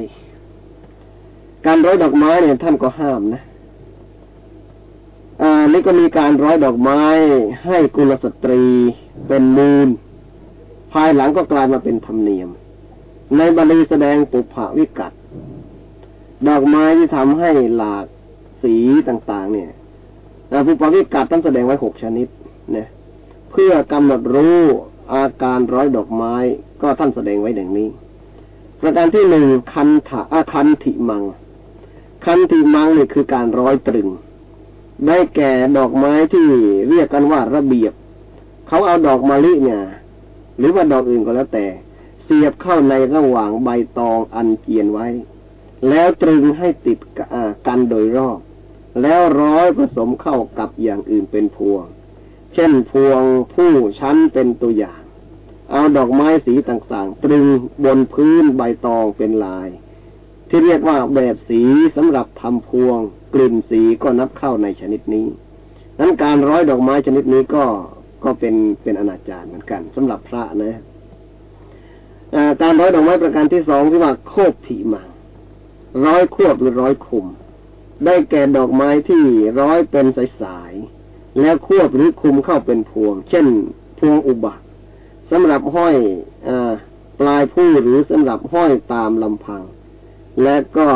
การร้อยดอกไม้เนี่ยท่านก็ห้ามนะ อ่านี่ก็มีการร้อยดอกไม้ให้กุลสตรีเป็นมูล ภายหลังก็กลายมาเป็นธรรมเนียม ในบาลีแสดงปุพาวิกัตดอกไม้ที่ทำให้หลากสีต่างๆ เนี่ยปุพาวิกัตต้องแสดงไว้หกชนิดเนี่ยเพื่อกำหนดรู้อาการร้อยดอกไม้ ก็ท่านแสดงไว้ดังนี้ ประการที่หนึ่งคันถาคันถิมัง คันถิมังนี่คือการร้อยตรึง ได้แก่ดอกไม้ที่เรียกกันว่าระเบียบ เขาเอาดอกมะลิเนี่ย หรือว่าดอกอื่นก็แล้วแต่ เสียบเข้าในระหว่างใบตองอันเกียนไว้ แล้วตรึงให้ติดกันโดยรอบ แล้วร้อยผสมเข้ากับอย่างอื่นเป็นพวง เช่นพวงผู้ชั้นเป็นตัวอย่าง เอาดอกไม้สีต่างๆ ตรึงบนพื้นใบตองเป็นลาย ที่เรียกว่าแบบสีสำหรับทำพวง กลิ่นสีก็นับเข้าในชนิดนี้ นั้นการร้อยดอกไม้ชนิดนี้ก็ก็เป็นเป็นอนาจารเหมือนกันสำหรับพระนะการร้อยดอกไม้ประการที่สองที่ว่าโคบถีมังร้อยควบหรือร้อยคุม ได้แก่ดอกไม้ที่ร้อยเป็นสายๆแล้วควบหรือคุมเข้าเป็นพวง เช่น พวงอุบะสำหรับห้อยอปลายผู้หรือสำหรับห้อยตามลำพัง และก็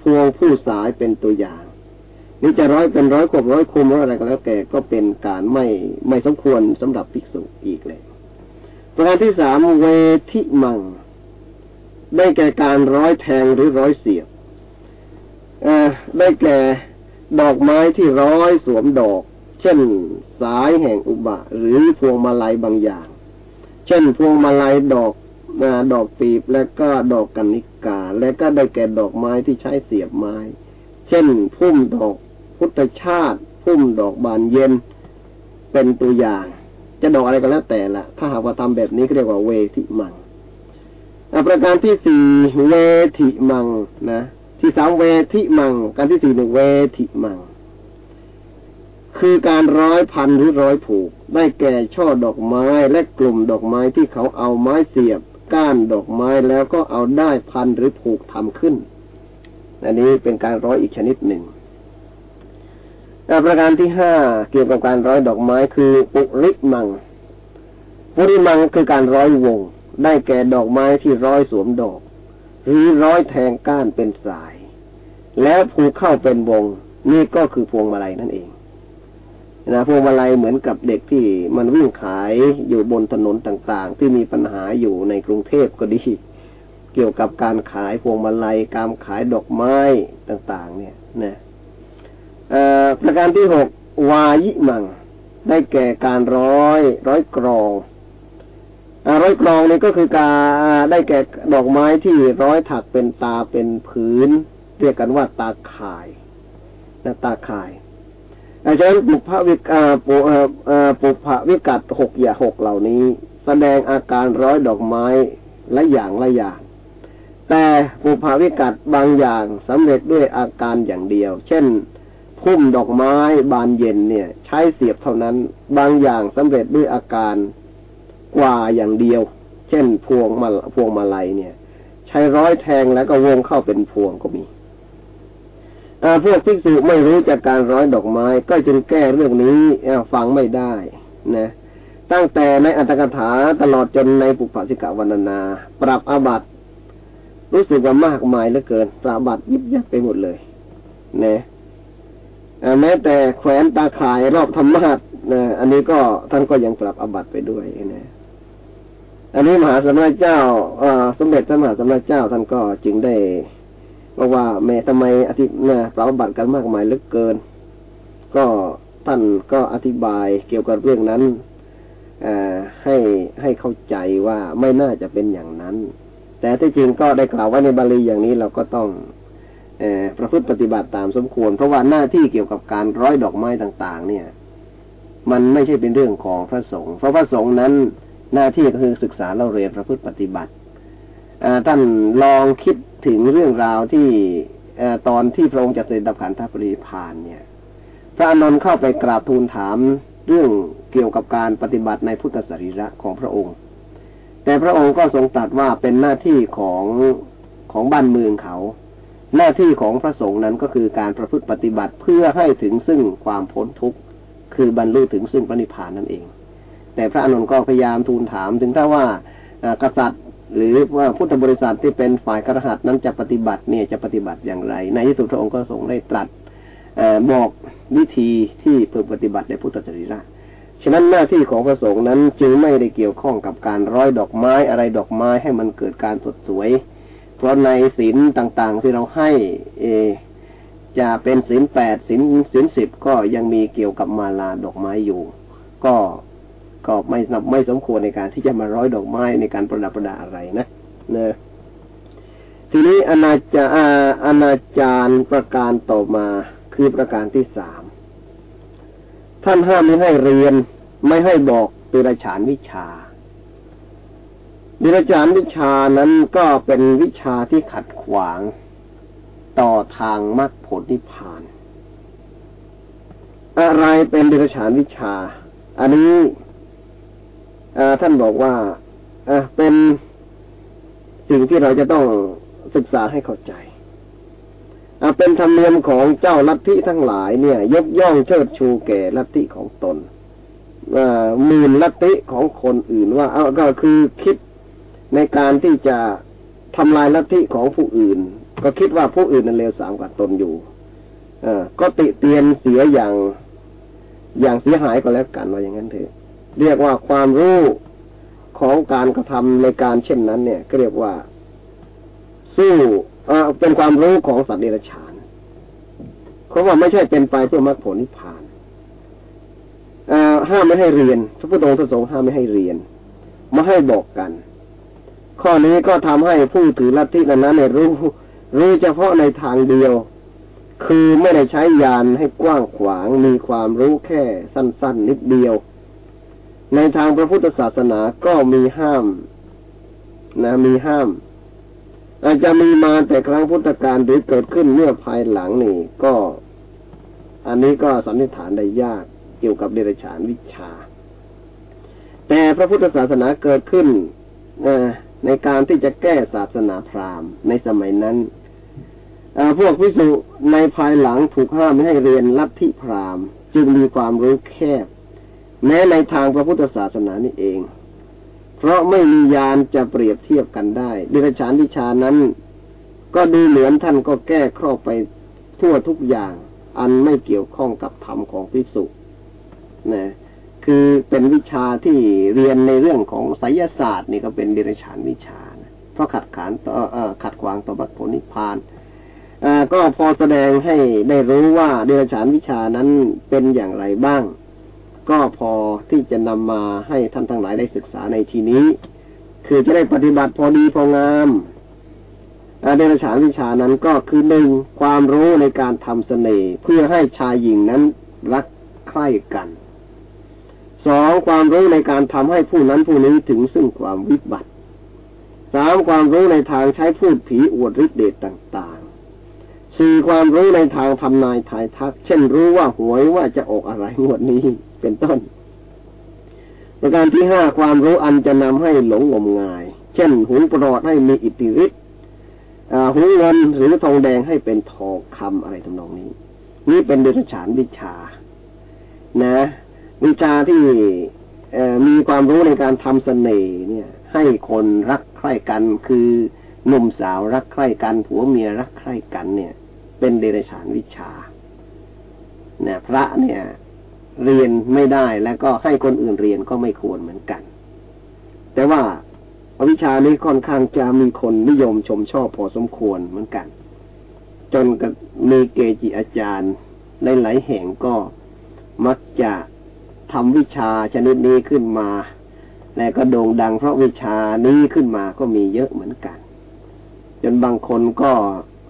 พวงผู้สายเป็นตัวอย่างนี่จะร้อยเป็นร้อยขบร้อยคุมร้ออะไรก็แล้วแต่ก็เป็นการไม่ไม่สมควรสำหรับภิกษุอีกเลยประการที่สามเวทิมัง ได้แก่การร้อยแทงหรือร้อยเสียบได้แก่ดอกไม้ที่ร้อยสวมดอก เช่นสายแห่งอุบะ หรือพวงมาลัยบางอย่าง เช่นพวงมาลัยดอก ดอกปีบและก็ดอกกัญนิกา และก็ได้แก่ดอกไม้ที่ใช้เสียบไม้ เช่นพุ่มดอกพุทธชาติ พุ่มดอกบานเย็น เป็นตัวอย่าง จะดอกอะไรก็แล้วแต่ละถ้าหากว่าทำแบบนี้ก็เรียกว่าเวทิมังประการที่สี่เวทิมังนะ ที่สามเวทิมัง การที่สี่หนึ่งเวทิมัง คือการร้อยพันหรือร้อยผูก ได้แก่ช่อดอกไม้และกลุ่มดอกไม้ที่เขาเอาไม้เสียบ ก้านดอกไม้แล้วก็เอาได้พันหรือผูกทำขึ้น อันนี้เป็นการร้อยอีกชนิดหนึ่งประการที่ห้าเกี่ยวกับการร้อยดอกไม้คือปุริมัง ปุริมังคือการร้อยวง ได้แก่ดอกไม้ที่ร้อยสวมดอก หรือร้อยแทงก้านเป็นสาย แล้วผูกเข้าเป็นวง นี่ก็คือพวงมาลัยนั่นเอง นะพวงมาลัยเหมือนกับเด็กที่มันวิ่งขายอยู่บนถนนต่าง ๆ ที่มีปัญหาอยู่ในกรุงเทพก็ดี เกี่ยวกับการขายพวงมาลัยการขายดอกไม้ต่าง ๆ เนี่ยนะประการที่หกวายิมัง ได้แก่การร้อย ร้อยกรองร้อยกรองนี่ก็คือการได้แก่ดอกไม้ที่ร้อยถักเป็นตาเป็นผืน เรียกกันว่าตาข่ายนะตาข่าย อาจารย์ปุพวิกาปุปุพวิกัดหกอย่าหกเหล่านี้ แสดงอาการร้อยดอกไม้ละอย่างละอย่าง แต่ปุพวิกัดบางอย่างสำเร็จด้วยอาการอย่างเดียว เช่นพุ่มดอกไม้บานเย็นเนี่ย ใช้เสียบเท่านั้น บางอย่างสำเร็จด้วยอาการกว่าอย่างเดียวเเช่นพวงมาพวงมาลัยเนี่ย ใช้ร้อยแทงแล้วก็วงเข้าเป็นพวงก็มี พวกภิกษุไม่รู้จากการร้อยดอกไม้ ก็จึงแก้เรื่องนี้ฟังไม่ได้นะ ตั้งแต่ในอัตถกถาตลอดจนในปุพพสิกาวรรณนา ปรับอาบัตรู้สึกว่ามากมายเหลือเกิน ปรับอาบัตยิบยับไปหมดเลยนะแม้แต่แขวนตาข่ายรอบธรรมาทนะอันนี้ก็ท่านก็ยังปรับอาบัตไปด้วยนะอันนี้มหาสมณเจ้าสมเด็จพระมหาสมณเจ้าท่านก็จึงได้ บอกว่าแม่ทำไมอธิเนี่ยปรับอาบัตกันมากมายเหลือเกิน ก็ท่านก็อธิบายเกี่ยวกับเรื่องนั้นให้ให้เข้าใจว่าไม่น่าจะเป็นอย่างนั้น แต่ที่จริงก็ได้กล่าวไว้ในบาลีอย่างนี้เราก็ต้องอประพฤติปฏิบัติตามสมควร เพราะว่าหน้าที่เกี่ยวกับการร้อยดอกไม้ต่าง ๆ เนี่ยมันไม่ใช่เป็นเรื่องของพระสงฆ์เพราะพระสงฆ์นั้นหน้าที่ก็คือศึกษาเราเรียนประพฤติปฏิบัติท่านลองคิด ถึงเรื่องราวที่ตอนที่พระองค์จะเสด็จดับขันธปริพานเนี่ย พระอนนท์เข้าไปกราบทูลถามเรื่องเกี่ยวกับการปฏิบัติในพุทธสรีระของพระองค์ แต่พระองค์ก็ทรงตรัสว่าเป็นหน้าที่ของของบ้านเมืองเขา หน้าที่ของพระสงฆ์นั้นก็คือการประพฤติปฏิบัติเพื่อให้ถึงซึ่งความพ้นทุกข์คือบรรลุถึงซึ่งพระนิพพานนั่นเอง แต่พระอนุนก็พยายามทูลถามถึงถ้าว่ากษัตริย์ หรือว่าพุทธบริษัทที่เป็นฝ่ายกระหัตนั้นจะปฏิบัติเนี่ยจะปฏิบัติอย่างไร ในที่สุดพระองค์ก็ทรงได้ตรัสบอกวิธีที่เพื่อปฏิบัติในพุทธจริยะฉะนั้นหน้าที่ของพระสงฆ์นั้นจึงไม่ได้เกี่ยวข้องกับการร้อยดอกไม้อะไรดอกไม้ให้มันเกิดการสดสวย เพราะในศีลต่างๆ ที่เราให้เอจะเป็นศีลแปดศีลศีลสิบก็ยังมีเกี่ยวกับมาลาดอกไม้อยู่ ก็ ก็ไม่ไม่สมควรในการที่จะมาร้อยดอกไม้ในการประดับประดาอะไรนะเนะทีนี้อนาจาอนาจารประการต่อมาคือประการที่สามท่านห้ามไม่ให้เรียนไม่ให้บอกปิรฉานวิชาปิรฉานวิชานั้นก็เป็นวิชาที่ขัดขวางต่อทางมรรคผลนิพพาน อะไรเป็นปิรฉานวิชา อันนี้ ท่านบอกว่าเป็นสิ่งที่เราจะต้องศึกษาให้เข้าใจเป็นธรรมเนียมของเจ้าลัทธิทั้งหลายเนี่ย ยกย่องเชิดชูแก่ลัทธิของตนมื่นลัทธิของคนอื่นว่าเอาก็คือคิดในการที่จะทำลายลัทธิของผู้อื่น ก็คิดว่าผู้อื่นนั้นเลวสามกว่าตนอยู่อก็ติเตียนเสียอย่างอย่างเสียหายก็แล้วกันว่าอย่างนั้นเถอะ เรียกว่าความรู้ของการกระทำในการเช่นนั้น เนี่ยก็เรียกว่า สู้เป็นความรู้ของสัตว์เดรัจฉานเขาว่าไม่ใช่เป็นไปเพื่อมรรคผลนิพพานห้ามไม่ให้เรียนพระพุทธองค์ทรงห้ามไม่ให้เรียนไมาให้บอกกัน ข้อนี้ก็ทำให้ผู้ถือลัทธินั้นในรู้รู้เฉพาะในทางเดียว คือไม่ได้ใช้ยานให้กว้างขวางมีความรู้แค่สั้น ๆ นิดเดียว ในทางพระพุทธศาสนาก็มีห้าม นะ มีห้าม อาจจะมีมาแต่ครั้งพุทธกาลหรือเกิดขึ้นเมื่อภายหลังนี่ก็ อันนี้ก็สันนิษฐานได้ยากเกี่ยวกับเดรัจฉานวิชา แต่พระพุทธศาสนาเกิดขึ้นในการที่จะแก้ศาสนาพราหมณ์ในสมัยนั้นพวกวิสุในภายหลังถูกห้ามไม่ให้เรียนลัทธิพราหมณ์ จึงมีความรู้แคบ แม้ในทางพระพุทธศาสนานี่เอง เพราะไม่มียานจะเปรียบเทียบกันได้ดิรชานวิชานั้น ก็ดูเหมือนท่านก็แก้ครอบไปทั่วทุกอย่าง อันไม่เกี่ยวข้องกับธรรมของพิสุนะคือเป็นวิชาที่เรียนในเรื่องของไสยศาสตร์นี่ก็เป็นดิรชานวิชานะเพราะขัดขานต่ออขัดขวางต่อบัตรผลนิพพานก็พอแสดงให้ได้รู้ว่าเดรัจฉานวิชานั้นเป็นอย่างไรบ้าง ก็พอที่จะนำมาให้ท่านทั้งหลายได้ศึกษาในทีนี้ คือจะได้ปฏิบัติพอดีพองามเดรัจฉานวิชานั้นก็คือหนึ่งความรู้ในการทำเสน่ห์เพื่อให้ชายหญิงนั้นรักใคร่กันสองความรู้ในการทำให้ผู้นั้นผู้นี้ถึงซึ่งความวิบัติสามความรู้ในทางใช้พูดผีอวดฤทธิเดชต่างๆสี่ความรู้ในทางทำนายทายทัก เช่นรู้ว่าหวยว่าจะออกอะไรงวดนี้ เป็นต้น ประการที่ห้าความรู้อันจะนำให้หลงงมงาย เช่นหุนปลอดให้มีอิทธิฤทธิ์หุนเงินหรือทองแดงให้เป็นทองคำอะไรทำนองนี้ นี่เป็นเดรัจฉานวิชา นะวิชาที่มีความรู้ในการทำเสน่ห์เนี่ย ให้คนรักใคร่กันคือหนุ่มสาวรักใคร่กันผัวเมียรักใคร่กันเนี่ย เป็นเดรัจฉานวิชาเนี่ยพระเนี่ย เรียนไม่ได้แล้วก็ให้คนอื่นเรียนก็ไม่ควรเหมือนกัน แต่ว่าวิชานี้ค่อนข้างจะมีคนนิยมชมชอบพอสมควรเหมือนกัน จนกับมีเกจิอาจารย์ในหลายแห่งก็มักจะทำวิชาชนิดนี้ขึ้นมาและก็โด่งดังเพราะวิชานี้ขึ้นมาก็มีเยอะเหมือนกัน จนบางคนก็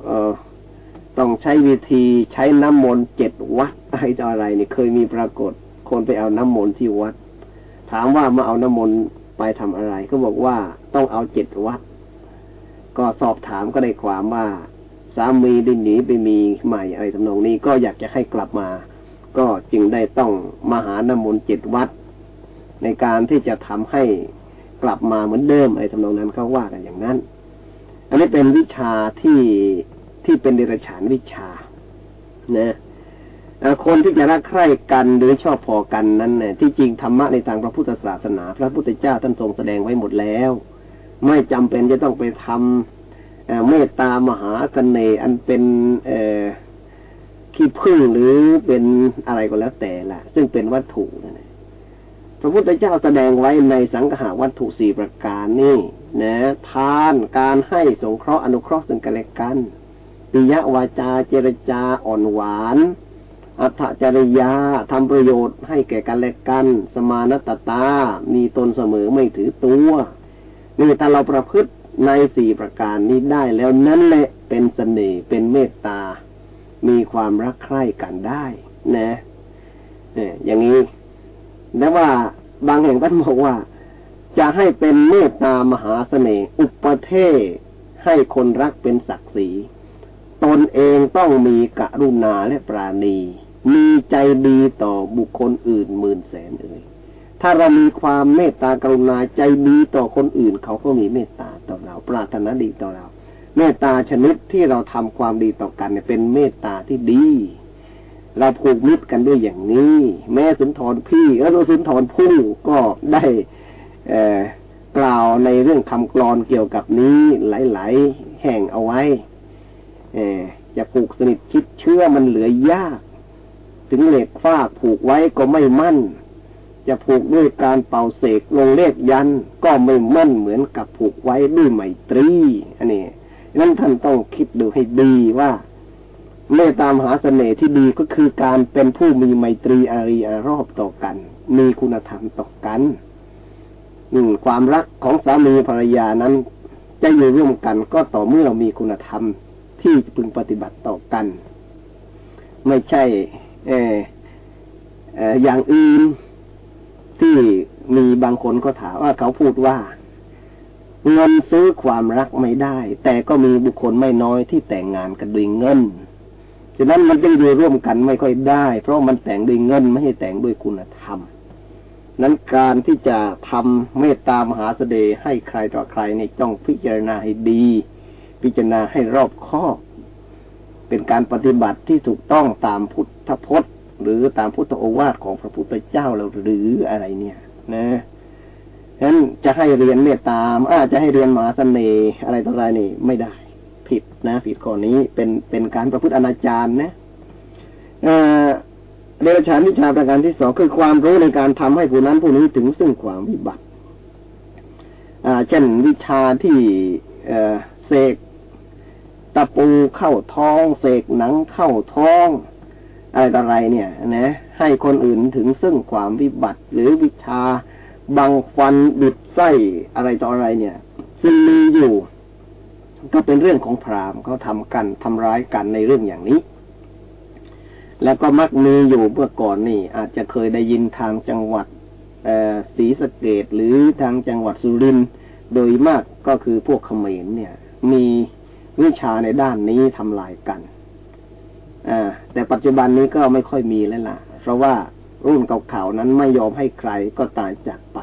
เออ ต้องใช้วิธีใช้น้ำมนต์เจ็ดวัดอะไรต่ออะไรนี่เคยมีปรากฏ คนไปเอาน้ำมนต์ที่วัด ถามว่ามาเอาน้ำมนต์ไปทำอะไร ก็บอกว่าต้องเอาเจ็ดวัด ก็สอบถามก็ได้ความว่า สามีดินหนีไปมีใหม่อะไรทำนองนี้ก็อยากจะให้กลับมา ก็จึงได้ต้องมาหาน้ำมนต์เจ็ดวัด ในการที่จะทำให้กลับมาเหมือนเดิมอะไรทำนองนั้นเขาว่ากันอย่างนั้น อันนี้เป็นวิชาที่ ที่เป็นเดรัจฉานวิชา นะคนที่จะรักใคร่กันหรือชอบพอกันนั้นเนี่ยที่จริงธรรมะในทางพระพุทธศาสนา พระพุทธเจ้าท่านทรงแสดงไว้หมดแล้ว ไม่จำเป็นจะต้องไปทำเมตตามหาเสน่ห์อันเป็นขี้พึ่งหรือเป็นอะไรก็แล้วแต่ละซึ่งเป็นวัตถุนะพระพุทธเจ้าแสดงไว้ในสังหาวัตถุสี่ประการนี่นะ ทานการให้สงเคราะห์อนุเคราะห์ซึ่งกันและกัน ปิยวาจาเจรจาอ่อนหวาน อัตจริยาทำประโยชน์ให้แก่กันและกัน สมานตตา มีตนเสมอไม่ถือตัวนี่ถ้าเราประพฤติในสี่ประการนี้ได้แล้วนั่นแหละเป็นเสน่ห์เป็นเมตตา มีความรักใคร่กันได้นะเนี่ยอย่างนี้แต่ว่าบางแห่งท่านบอกว่า จะให้เป็นเมตตามหาเสน่ห์อุปเทให้คนรักเป็นศักดิ์ศรี ตนเองต้องมีกรุณาและปราณี มีใจดีต่อบุคคลอื่นหมื่นแสนเอ่ยถ้าเรามีความเมตตากรุณาใจดีต่อคนอื่น เขาก็มีเมตตาต่อเรา ปรารถนาดีต่อเรา เมตตาชนิดที่เราทำความดีต่อกันเนี่ยเป็นเมตตาที่ดี เราผูกมิตรกันด้วยอย่างนี้ แม่สุนทรพี่แล้วสุนทรผู้ก็ได้กล่าวในเรื่องคำกรอนเกี่ยวกับนี้หลาย ๆ แห่งเอาไว้ เอจะผูกสนิทคิดเชื่อมันเหลือยาก ถึงเหล็กฟากผูกไว้ก็ไม่มั่น จะผูกด้วยการเป่าเสกลงเลขยันก็ไม่มั่นเหมือนกับผูกไว้ด้วยไมตรีอันนี้นั้นท่านต้องคิดดูให้ดีว่าเมตตามหาเสน่ห์ที่ดีก็คือการเป็นผู้มีไมตรีอารีอารอบต่อกัน มีคุณธรรมต่อกันอืมความรักของสามีภรรยานั้น จะอยู่ร่วมกันก็ต่อเมื่อเรามีคุณธรรม ที่พึงปฏิบัติต่อกัน ไม่ใช่เออเออย่างอื่นที่มีบางคนก็ถามว่าเขาพูดว่า เงินซื้อความรักไม่ได้ แต่ก็มีบุคคลไม่น้อยที่แต่งงานกันด้วยเงินฉะนั้นมันจึงอยู่ร่วมกันไม่ค่อยได้ เพราะมันแต่งด้วยเงินไม่ให้แต่งด้วยคุณธรรม นั้นการที่จะทำเมตตามหาเสดให้ใครต่อใครในจ้องพิจารณาให้ดี พิจารณาให้รอบคอบเป็นการปฏิบัติที่ถูกต้องตามพุทธพจน์ หรือตามพุทธโอวาทของพระพุทธเจ้าเราหรืออะไรเนี่ย นะฉะนั้นจะให้เรียนเมตตามอาจะให้เรียนหมาสเสน่ห์อะไรต่ออะไรนี่ไม่ได้ ผิดนะ ผิดข้อนี้เป็นเป็นการประพฤติอนาจารนะเเดรัจฉานวิชาประการที่สองคือความรู้ในการทำให้ผู้นั้นผู้นี้ถึงซึ่งความวิบัติ อ่า เช่นวิชาที่เอเสก ตะปูเข้าท้อง เสกหนังเข้าท้อง อะไรต่ออะไรเนี่ย นะ ให้คนอื่นถึงซึ่งความวิบัติหรือวิชาบังฟันบิดไส้อะไรต่ออะไรเนี่ย ซึ่งมีอยู่ ก็เป็นเรื่องของพราหมณ์เขาทำกันทำร้ายกันในเรื่องอย่างนี้ แล้วก็มักมีอยู่เมื่อก่อนนี่ อาจจะเคยได้ยินทางจังหวัดศรีสะเกดหรือทางจังหวัดสุรินทร์โดยมากก็คือพวกเขมรเนี่ย มี วิชาในด้านนี้ทำลายกันอ่าแต่ปัจจุบันนี้ก็ไม่ค่อยมีแล้วล่ะ เพราะว่ารุ่นเก่าๆนั้นไม่ยอมให้ใครก็ตายจากไป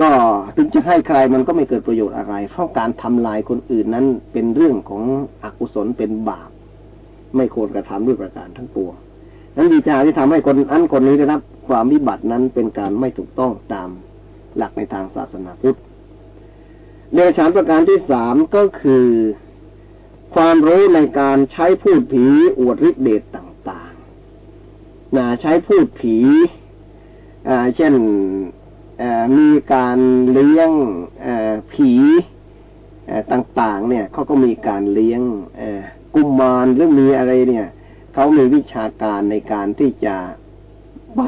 ก็ถึงจะให้ใครมันก็ไม่เกิดประโยชน์อะไร เพราะการทำลายคนอื่นนั้นเป็นเรื่องของอกุศลเป็นบาป ไม่ควรกระทำด้วยประการทั้งปวงนั้นวิชาที่ทำให้คนอันคนนี้ได้รับความวิบัตินั้นเป็นการไม่ถูกต้องตามหลักในทางศาสนาพุทธเดรัจฉานประการที่สามก็คือ ความรู้ในการใช้พูดผีอวดฤทธิเดชต่างๆนะใช้พูดผีเช่นมีการเลี้ยงผีต่างๆ เนี่ยเขาก็มีการเลี้ยงกุมมารหรือมีอะไรเนี่ยเขามีวิชาการในการที่จะไป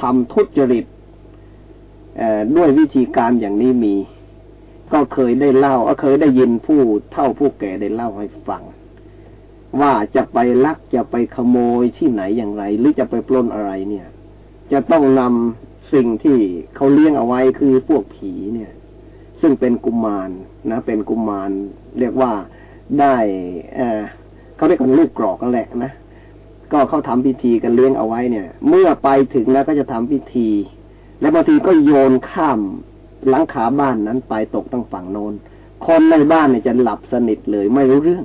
ทำทุจริตด้วยวิธีการอย่างนี้มี ก็เคยได้เล่าเคยได้ยินผู้เท่าผู้แก่ได้เล่าให้ฟัง ว่าจะไปลักจะไปขโมยที่ไหนอย่างไร หรือจะไปปล้นอะไรเนี่ย จะต้องนำสิ่งที่เขาเลี้ยงเอาไว้คือพวกผีเนี่ย ซึ่งเป็นกุมารนะ เป็นกุมาร เรียกว่าได้เอเขาเรียกกันลูกกรอกกันแหละนะก็เขาทำพิธีกันเลี้ยงเอาไว้เนี่ย เมื่อไปถึงแล้วก็จะทำพิธี และบางทีก็โยนข้าม หลังขาบ้านนั้นไปตกตั้งฝั่งโน้นคนในบ้านเนี่ยจะหลับสนิทเลยไม่รู้เรื่อง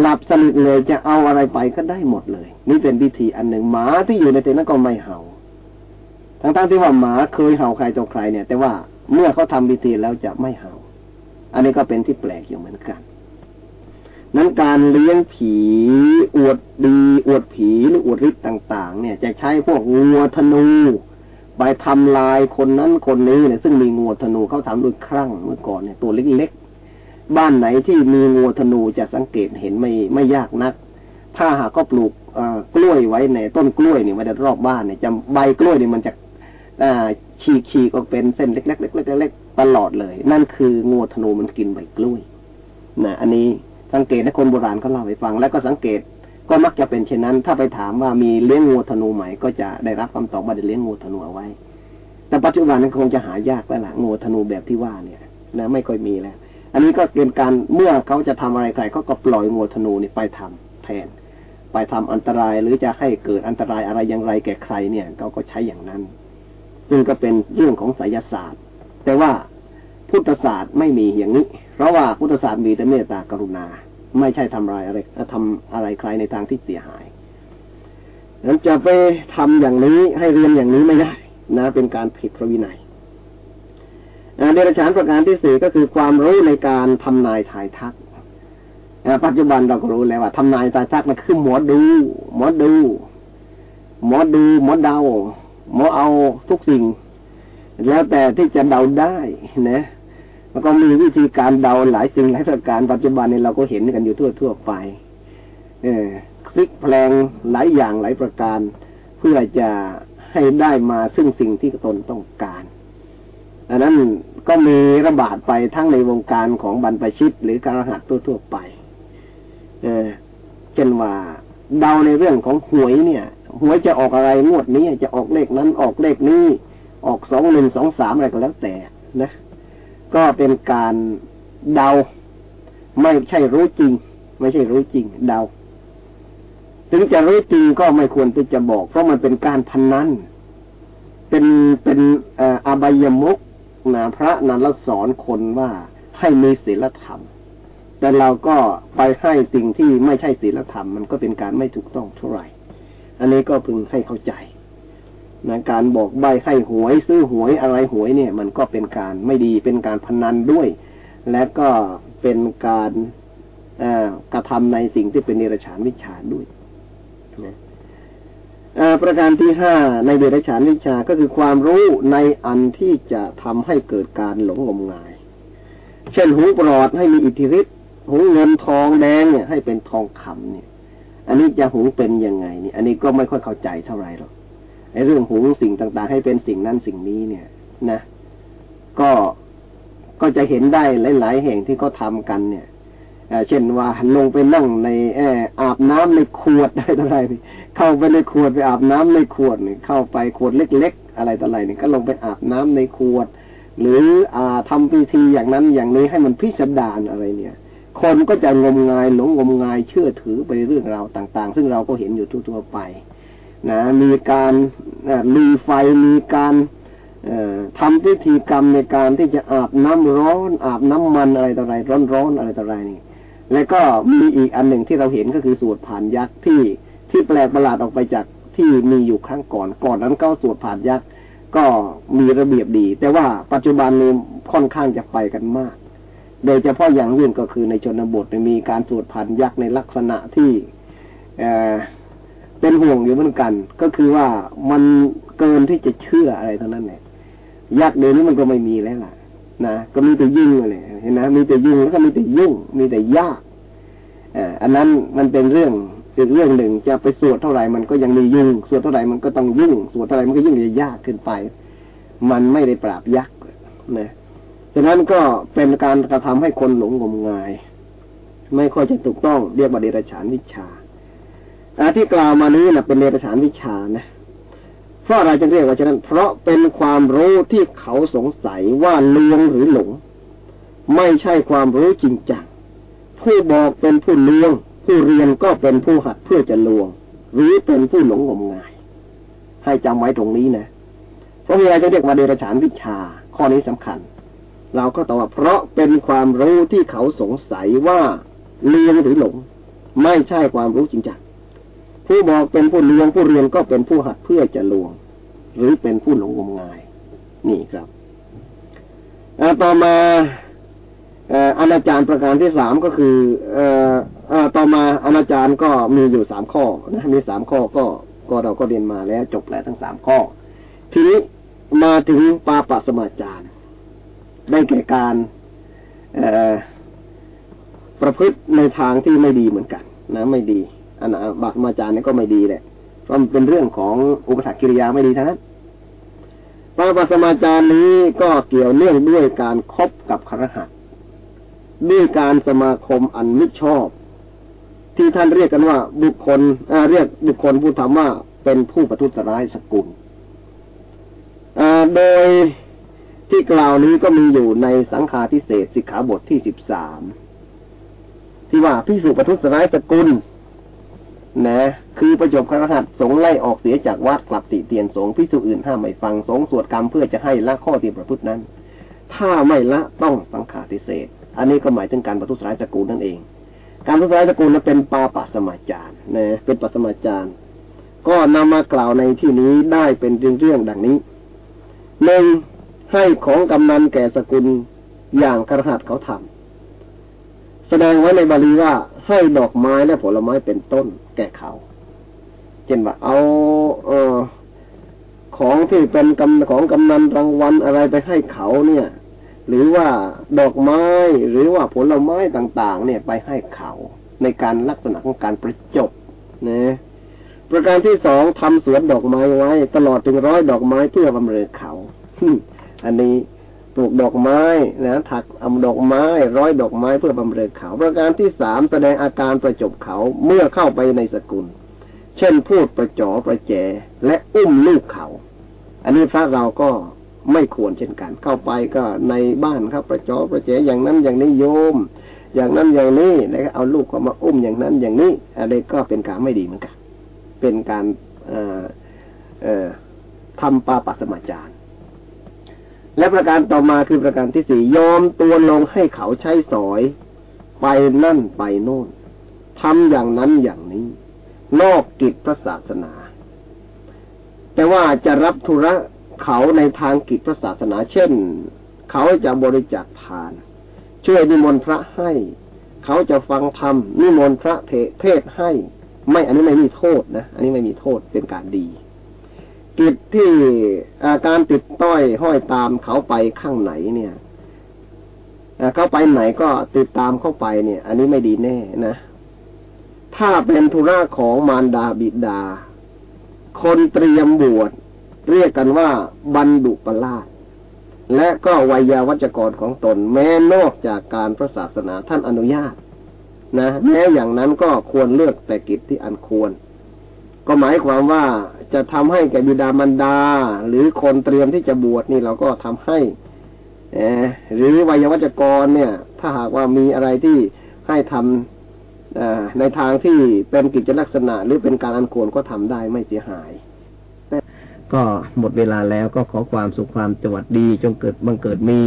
หลับสนิทเลยจะเอาอะไรไปก็ได้หมดเลย นี่เป็นพิธีอันหนึ่งหมาที่อยู่ในเต็นท์นั้นก็ไม่เห่า ทั้งๆที่ว่าหมาเคยเห่าใครต่อใครเนี่ย แต่ว่าเมื่อเขาทาพิธีแล้วจะไม่เห่า อันนี้ก็เป็นที่แปลกอยู่เหมือนกัน นั้นการเลี้ยงผีอวดดี อวดผีหรืออวดฤทธิ์ต่าง ๆ เนี่ย จะใช้พวกงัวธนู ไปทำลายคนนั้นคนนี้เนี่ยซึ่งมีงัวธนูเขาทำด้วยครั่งเมื่อก่อนเนี่ยตัวเล็กๆบ้านไหนที่มีงัวธนูจะสังเกตเห็นไม่ไม่ยากนัก ถ้าหากก็ปลูกกล้วยไว้ในต้นกล้วยเนี่ยไว้รอบบ้านเนี่ยจะใบกล้วยเนี่ยมันจะฉีกฉีกออกเป็นเส้นเล็กๆเล็กๆตลอดเลย นั่นคืองัวธนูมันกินใบกล้วยนะอันนี้สังเกตนะคนโบราณเขาเล่าให้ฟัง แล้วก็สังเกต ก็มักจะเป็นเช่นนั้น ถ้าไปถามว่ามีเลี้ยงงูธนูไหมก็จะได้รับคำตอบว่าได้เลี้ยงงูธนูเอาไว้ แต่ปัจจุบันนั้นคงจะหายากแล้วล่ะงูธนูแบบที่ว่าเนี่ยนะไม่ค่อยมีแล้ว อันนี้ก็เป็นการเมื่อเขาจะทำอะไรใครเขาก็ปล่อยงูธนูนี่ไปทำแทน ไปทำอันตรายหรือจะให้เกิดอันตรายอะไรอย่างไรแก่ใครเนี่ยเขาก็ใช้อย่างนั้น ซึ่งก็เป็นเรื่องของไสยศาสตร์ แต่ว่าพุทธศาสตร์ไม่มีอย่างนี้ เพราะว่าพุทธศาสตร์มีแต่เมตตากรุณา ไม่ใช่ทำลายอะไรทำอะไรใครในทางที่เสียหายนั้นจะไปทำอย่างนี้ให้เรียนอย่างนี้ไม่ได้นะ เป็นการผิดพระวินัยเดรัจฉานประการที่สี่ก็คือความรู้ในการทำนายถ่ายทักปัจจุบันเราก็รู้แล้วว่าทำนายถ่ายทักมันคือหมอดู หมอดู หมอดู หมอเดา หมอเอาทุกสิ่ง แล้วแต่ที่จะเดาได้นะ แล้วก็มีวิธีการเดาหลายสิ่งหลายประการปัจจุบันนี้เราก็เห็นกันอยู่ทั่วทั่วไป เออคลิกแปลงหลายอย่างหลายประการ เพื่อจะให้ได้มาซึ่งสิ่งที่ตนต้องการอันนั้นก็มีระบาดไปทั้งในวงการของบรรพชิต หรือการหัสทั่วๆไป เออเช่นว่าเดาในเรื่องของหวยเนี่ยหวยจะออกอะไรงวดนี้จะออกเลขนั้นออกเลขนี้ ออกสองหนึ่งสองสามอะไรก็แล้วแต่นะ ก็เป็นการเดา ไม่ใช่รู้จริง ไม่ใช่รู้จริง เดา ถึงจะรู้จริงก็ไม่ควรที่จะบอก เพราะมันเป็นการพนนันเป็นเป็นอาบายมุกนะพระนั้นละสอนคนว่าให้มีศีลธรรม แต่เราก็ไปให้สิ่งที่ไม่ใช่ศีลธรรม มันก็เป็นการไม่ถูกต้องเท่าไหร่ อันนี้ก็พึงให้เข้าใจ นะการบอกใบให้หวย ซื้อหวยอะไรหวยเนี่ย มันก็เป็นการไม่ดีเป็นการพนันด้วย และก็เป็นการกระทำในสิ่งที่เป็นเนรฉานวิชาด้วยนะประการที่ห้าในเดรัจฉานวิชาก็คือความรู้ในอันที่จะทำให้เกิดการหลงงมงาย เช่นหูปลอดให้มีอิทธิฤทธิ์หูเงินทองแดงเนี่ยให้เป็นทองคำเนี่ย อันนี้จะหูเป็นยังไงนี่อันนี้ก็ไม่ค่อยเข้าใจเท่าไหร่หรอก ไอ้เรื่องหูสิ่งต่าง ๆ ให้เป็นสิ่งนั้นสิ่งนี้เนี่ย นะ ก็ก็จะเห็นได้หลาย ๆ แห่งที่เขาทากันเนี่ยเช่นว่าลงไปนั่งในแออาบน้ำในขวดได้เท่าไรเข้าไปในขวดไปอาบน้ำในขวดเนี่ยเข้าไปขวดเล็ก ๆ อะไรต่ออะไรเนี่ยก็ลงไปอาบน้ำในขวด หรืออ่าทำพิธีอย่างนั้นอย่างนี้ให้มันพิสดารอะไรเนี่ย คนก็จะงมงายหลงงมงายเชื่อถือไปเรื่องราวต่าง ๆ ซึ่งเราก็เห็นอยู่ทั่วๆไป นะมีการมีไฟมีการทำพิธีกรรมในการที่จะอาบน้ำร้อน อาบน้ำมันอะไรต่ออะไรร้อนๆอะไรต่ออะไรนี่ แล้วก็มีอีกอันหนึ่งที่เราเห็นก็คือสวดผ่านยักษ์ที่ที่แปลกประหลาดออกไปจากที่มีอยู่ครั้งก่อนก่อนนั้นก็สวดผ่านยักษ์ก็มีระเบียบดี แต่ว่าปัจจุบันนี้ค่อนข้างจะไปกันมาก โดยเฉพาะอย่างยิ่งก็คือในชนบทมีการสวดผ่านยักษ์ในลักษณะที่ เป็นห่วงอยู่เหมือนกัน ก็คือว่ามันเกินที่จะเชื่ออะไรเท่านั้นเนี่ยยักษ์เดี๋ยวนี้มันก็ไม่มีแล้วล่ะ นะก็มีแต่ยิ่งเลยเห็นนะมีแต่ยิ่งแล้วก็มีแต่ยุ่ง มีแต่ยากอันนั้นมันเป็นเรื่องเป็นเรื่องหนึ่งจะไปสวดเท่าไหร่มันก็ยังมียุ่งสวดเท่าไหร่มันก็ต้องยุ่งสวดเท่าไหร่มันก็ยิ่งจะยากขึ้นไป มันไม่ได้ปราบยักษ์นะฉะนั้นก็เป็นการกระทำให้คนหลงงมงาย ไม่ค่อยจะถูกต้องเรียกว่าเดรัจฉานวิชา ที่กล่าวมานี้นะเป็นเรัจฉานวิชานะเพราะอะไรจึงเรียกว่าฉะนั้น เพราะเป็นความรู้ที่เขาสงสัยว่าลวงหรือหลง ไม่ใช่ความรู้จริงจังผู้บอกเป็นผู้ลวง ผู้เรียนก็เป็นผู้หัดเพื่อจะลวง หรือเป็นผู้หลงงมงาย ให้จำไว้ตรงนี้นะเพราะอะไรจะเรียกว่าเดรัจฉานวิชา ข้อนี้สำคัญ เราก็ตอบว่าเพราะเป็นความรู้ที่เขาสงสัยว่าเลียงหรือหลง ไม่ใช่ความรู้จริงจัง ผู้บอกเป็นผู้เลี้ยงผู้เรียนก็เป็นผู้หัดเพื่อจะลวง หรือเป็นผู้หลงงมงาย นี่ครับต่อมาอนาจารย์ประการที่สามก็คืออต่อมาอนาจารย์ก็มีอยู่สามข้อนะมีสามข้อก็ก็เราก็เรียนมาแล้วจบแล้วทั้งสามข้อ ทีนี้มาถึงปาปสมาจารได้แก่การประพฤติในทางที่ไม่ดีเหมือนกัน นะ ไม่ดี อันบาปมาจารย์นี่ก็ไม่ดีแหละเพราะมันเป็นเรื่องของอุปสรรคกิริยาไม่ดีทั้งนั้นปาปสมาจารนี้ก็เกี่ยวเนื่องด้วยการครบกับครหัสด้วยการสมาคมอันมิชอบ ที่ท่านเรียกกันว่า บุคคลเรียกบุคคลผู้ทำว่าเป็นผู้ประทุษร้ายสกุลโดยที่กล่าวนี้ก็มีอยู่ในสังฆาทิเศษสิกขาบทที่สิบสามที่ว่าพิสุประทุษร้ายสกุล นะ คือประจบครหัสสงไล่ออกเสียจากวัดกลับติเตียนสงพิสุอื่นห้ามไม่ฟังสงสวดกรรมเพื่อจะให้ละข้อที่ประพฤตินั้น ถ้าไม่ละต้องสังขาติเศษ อันนี้ก็หมายถึงการประทุษร้ายสกุลนั่นเอง การประทุษร้ายสกุลนั้นเป็นปาปัสมาจารนะเป็นปัสมาจารก็นำมากล่าวในที่นี้ได้เป็นเรื่องดังนี้หนึ่งให้ของกำนันแก่สกุลอย่างกระหัสเขาทำ แสดงไว้ในบาลีว่าให้ดอกไม้และผลไม้เป็นต้นแก่เขาเช่นว่าเอาเออของที่เป็นกำของกำนันรางวัลอะไรไปให้เขาเนี่ย หรือว่าดอกไม้หรือว่าผลไม้ต่างๆ เนี่ยไปให้เขาในการลักษณะของการประจบนะประการที่สองทำสวนดอกไม้ไว้ ตลอดถึงร้อยดอกไม้เพื่อบำเรอเขา อันนี้ ปลูกดอกไม้นะถักเอาดอกไม้ ร้อยดอกไม้เพื่อบำเรอเขา ประการที่สามแสดงอาการประจบเขาเมื่อเข้าไปในสกุล เช่นพูดประจอประแจ และอุ้มลูกเขา อันนี้พระเราก็ไม่ควรเช่นกัน เข้าไปก็ในบ้านครับ ประจอประแจอย่างนั้นอย่างนี้โยม อย่างนั้นอย่างนี้แล้วเอาลูกเขามาอุ้มอย่างนั้นอย่างนี้อะไรก็เป็นการไม่ดีเหมือนกัน เป็นการเอ่อเอ่อทำปาปัสมาจาร และประการต่อมาคือประการที่สี่ยอมตัวลงให้เขาใช้สอย ไปนั่นไปโน่นทำอย่างนั้นอย่างนี้นอกกิจพระศาสนา แต่ว่าจะรับธุระเขาในทางกิจพระศาสนา เช่น เขาจะบริจาคทาน ช่วยนิมนต์พระให้ เขาจะฟังธรรมนิมนต์พระเทศให้ ไม่อันนี้ไม่มีโทษนะ อันนี้ไม่มีโทษเป็นการดี กิจที่การติดต้อยห้อยตามเขาไปข้างไหนเนี่ยเขาไปไหนก็ติดตามเข้าไปเนี่ย อันนี้ไม่ดีแน่นะ ถ้าเป็นธุระของมารดาบิดา คนเตรียมบวชเรียกกันว่าบรรดุปลาสและก็วัยาวัจกรของตน แม้นอกจากการพระศาสนาท่านอนุญาต นะ แม้อย่างนั้นก็ควรเลือกแต่กิจที่อันควร ก็หมายความว่าจะทำให้แก่บิดามารดา หรือคนเตรียมที่จะบวชนี่เราก็ทำให้เอหรือวัยวัจกรเนี่ย ถ้าหากว่ามีอะไรที่ให้ทในทางที่เป็นกิจลักษณะ หรือเป็นการอันควรก็ทำได้ไม่เสียหาย ก็หมดเวลาแล้วก็ขอความสุขความจังหวัดดี จงเกิดบังเกิดมี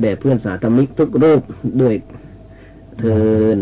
แด่เพื่อนสาธมิกทุกรูปด้วยเทิน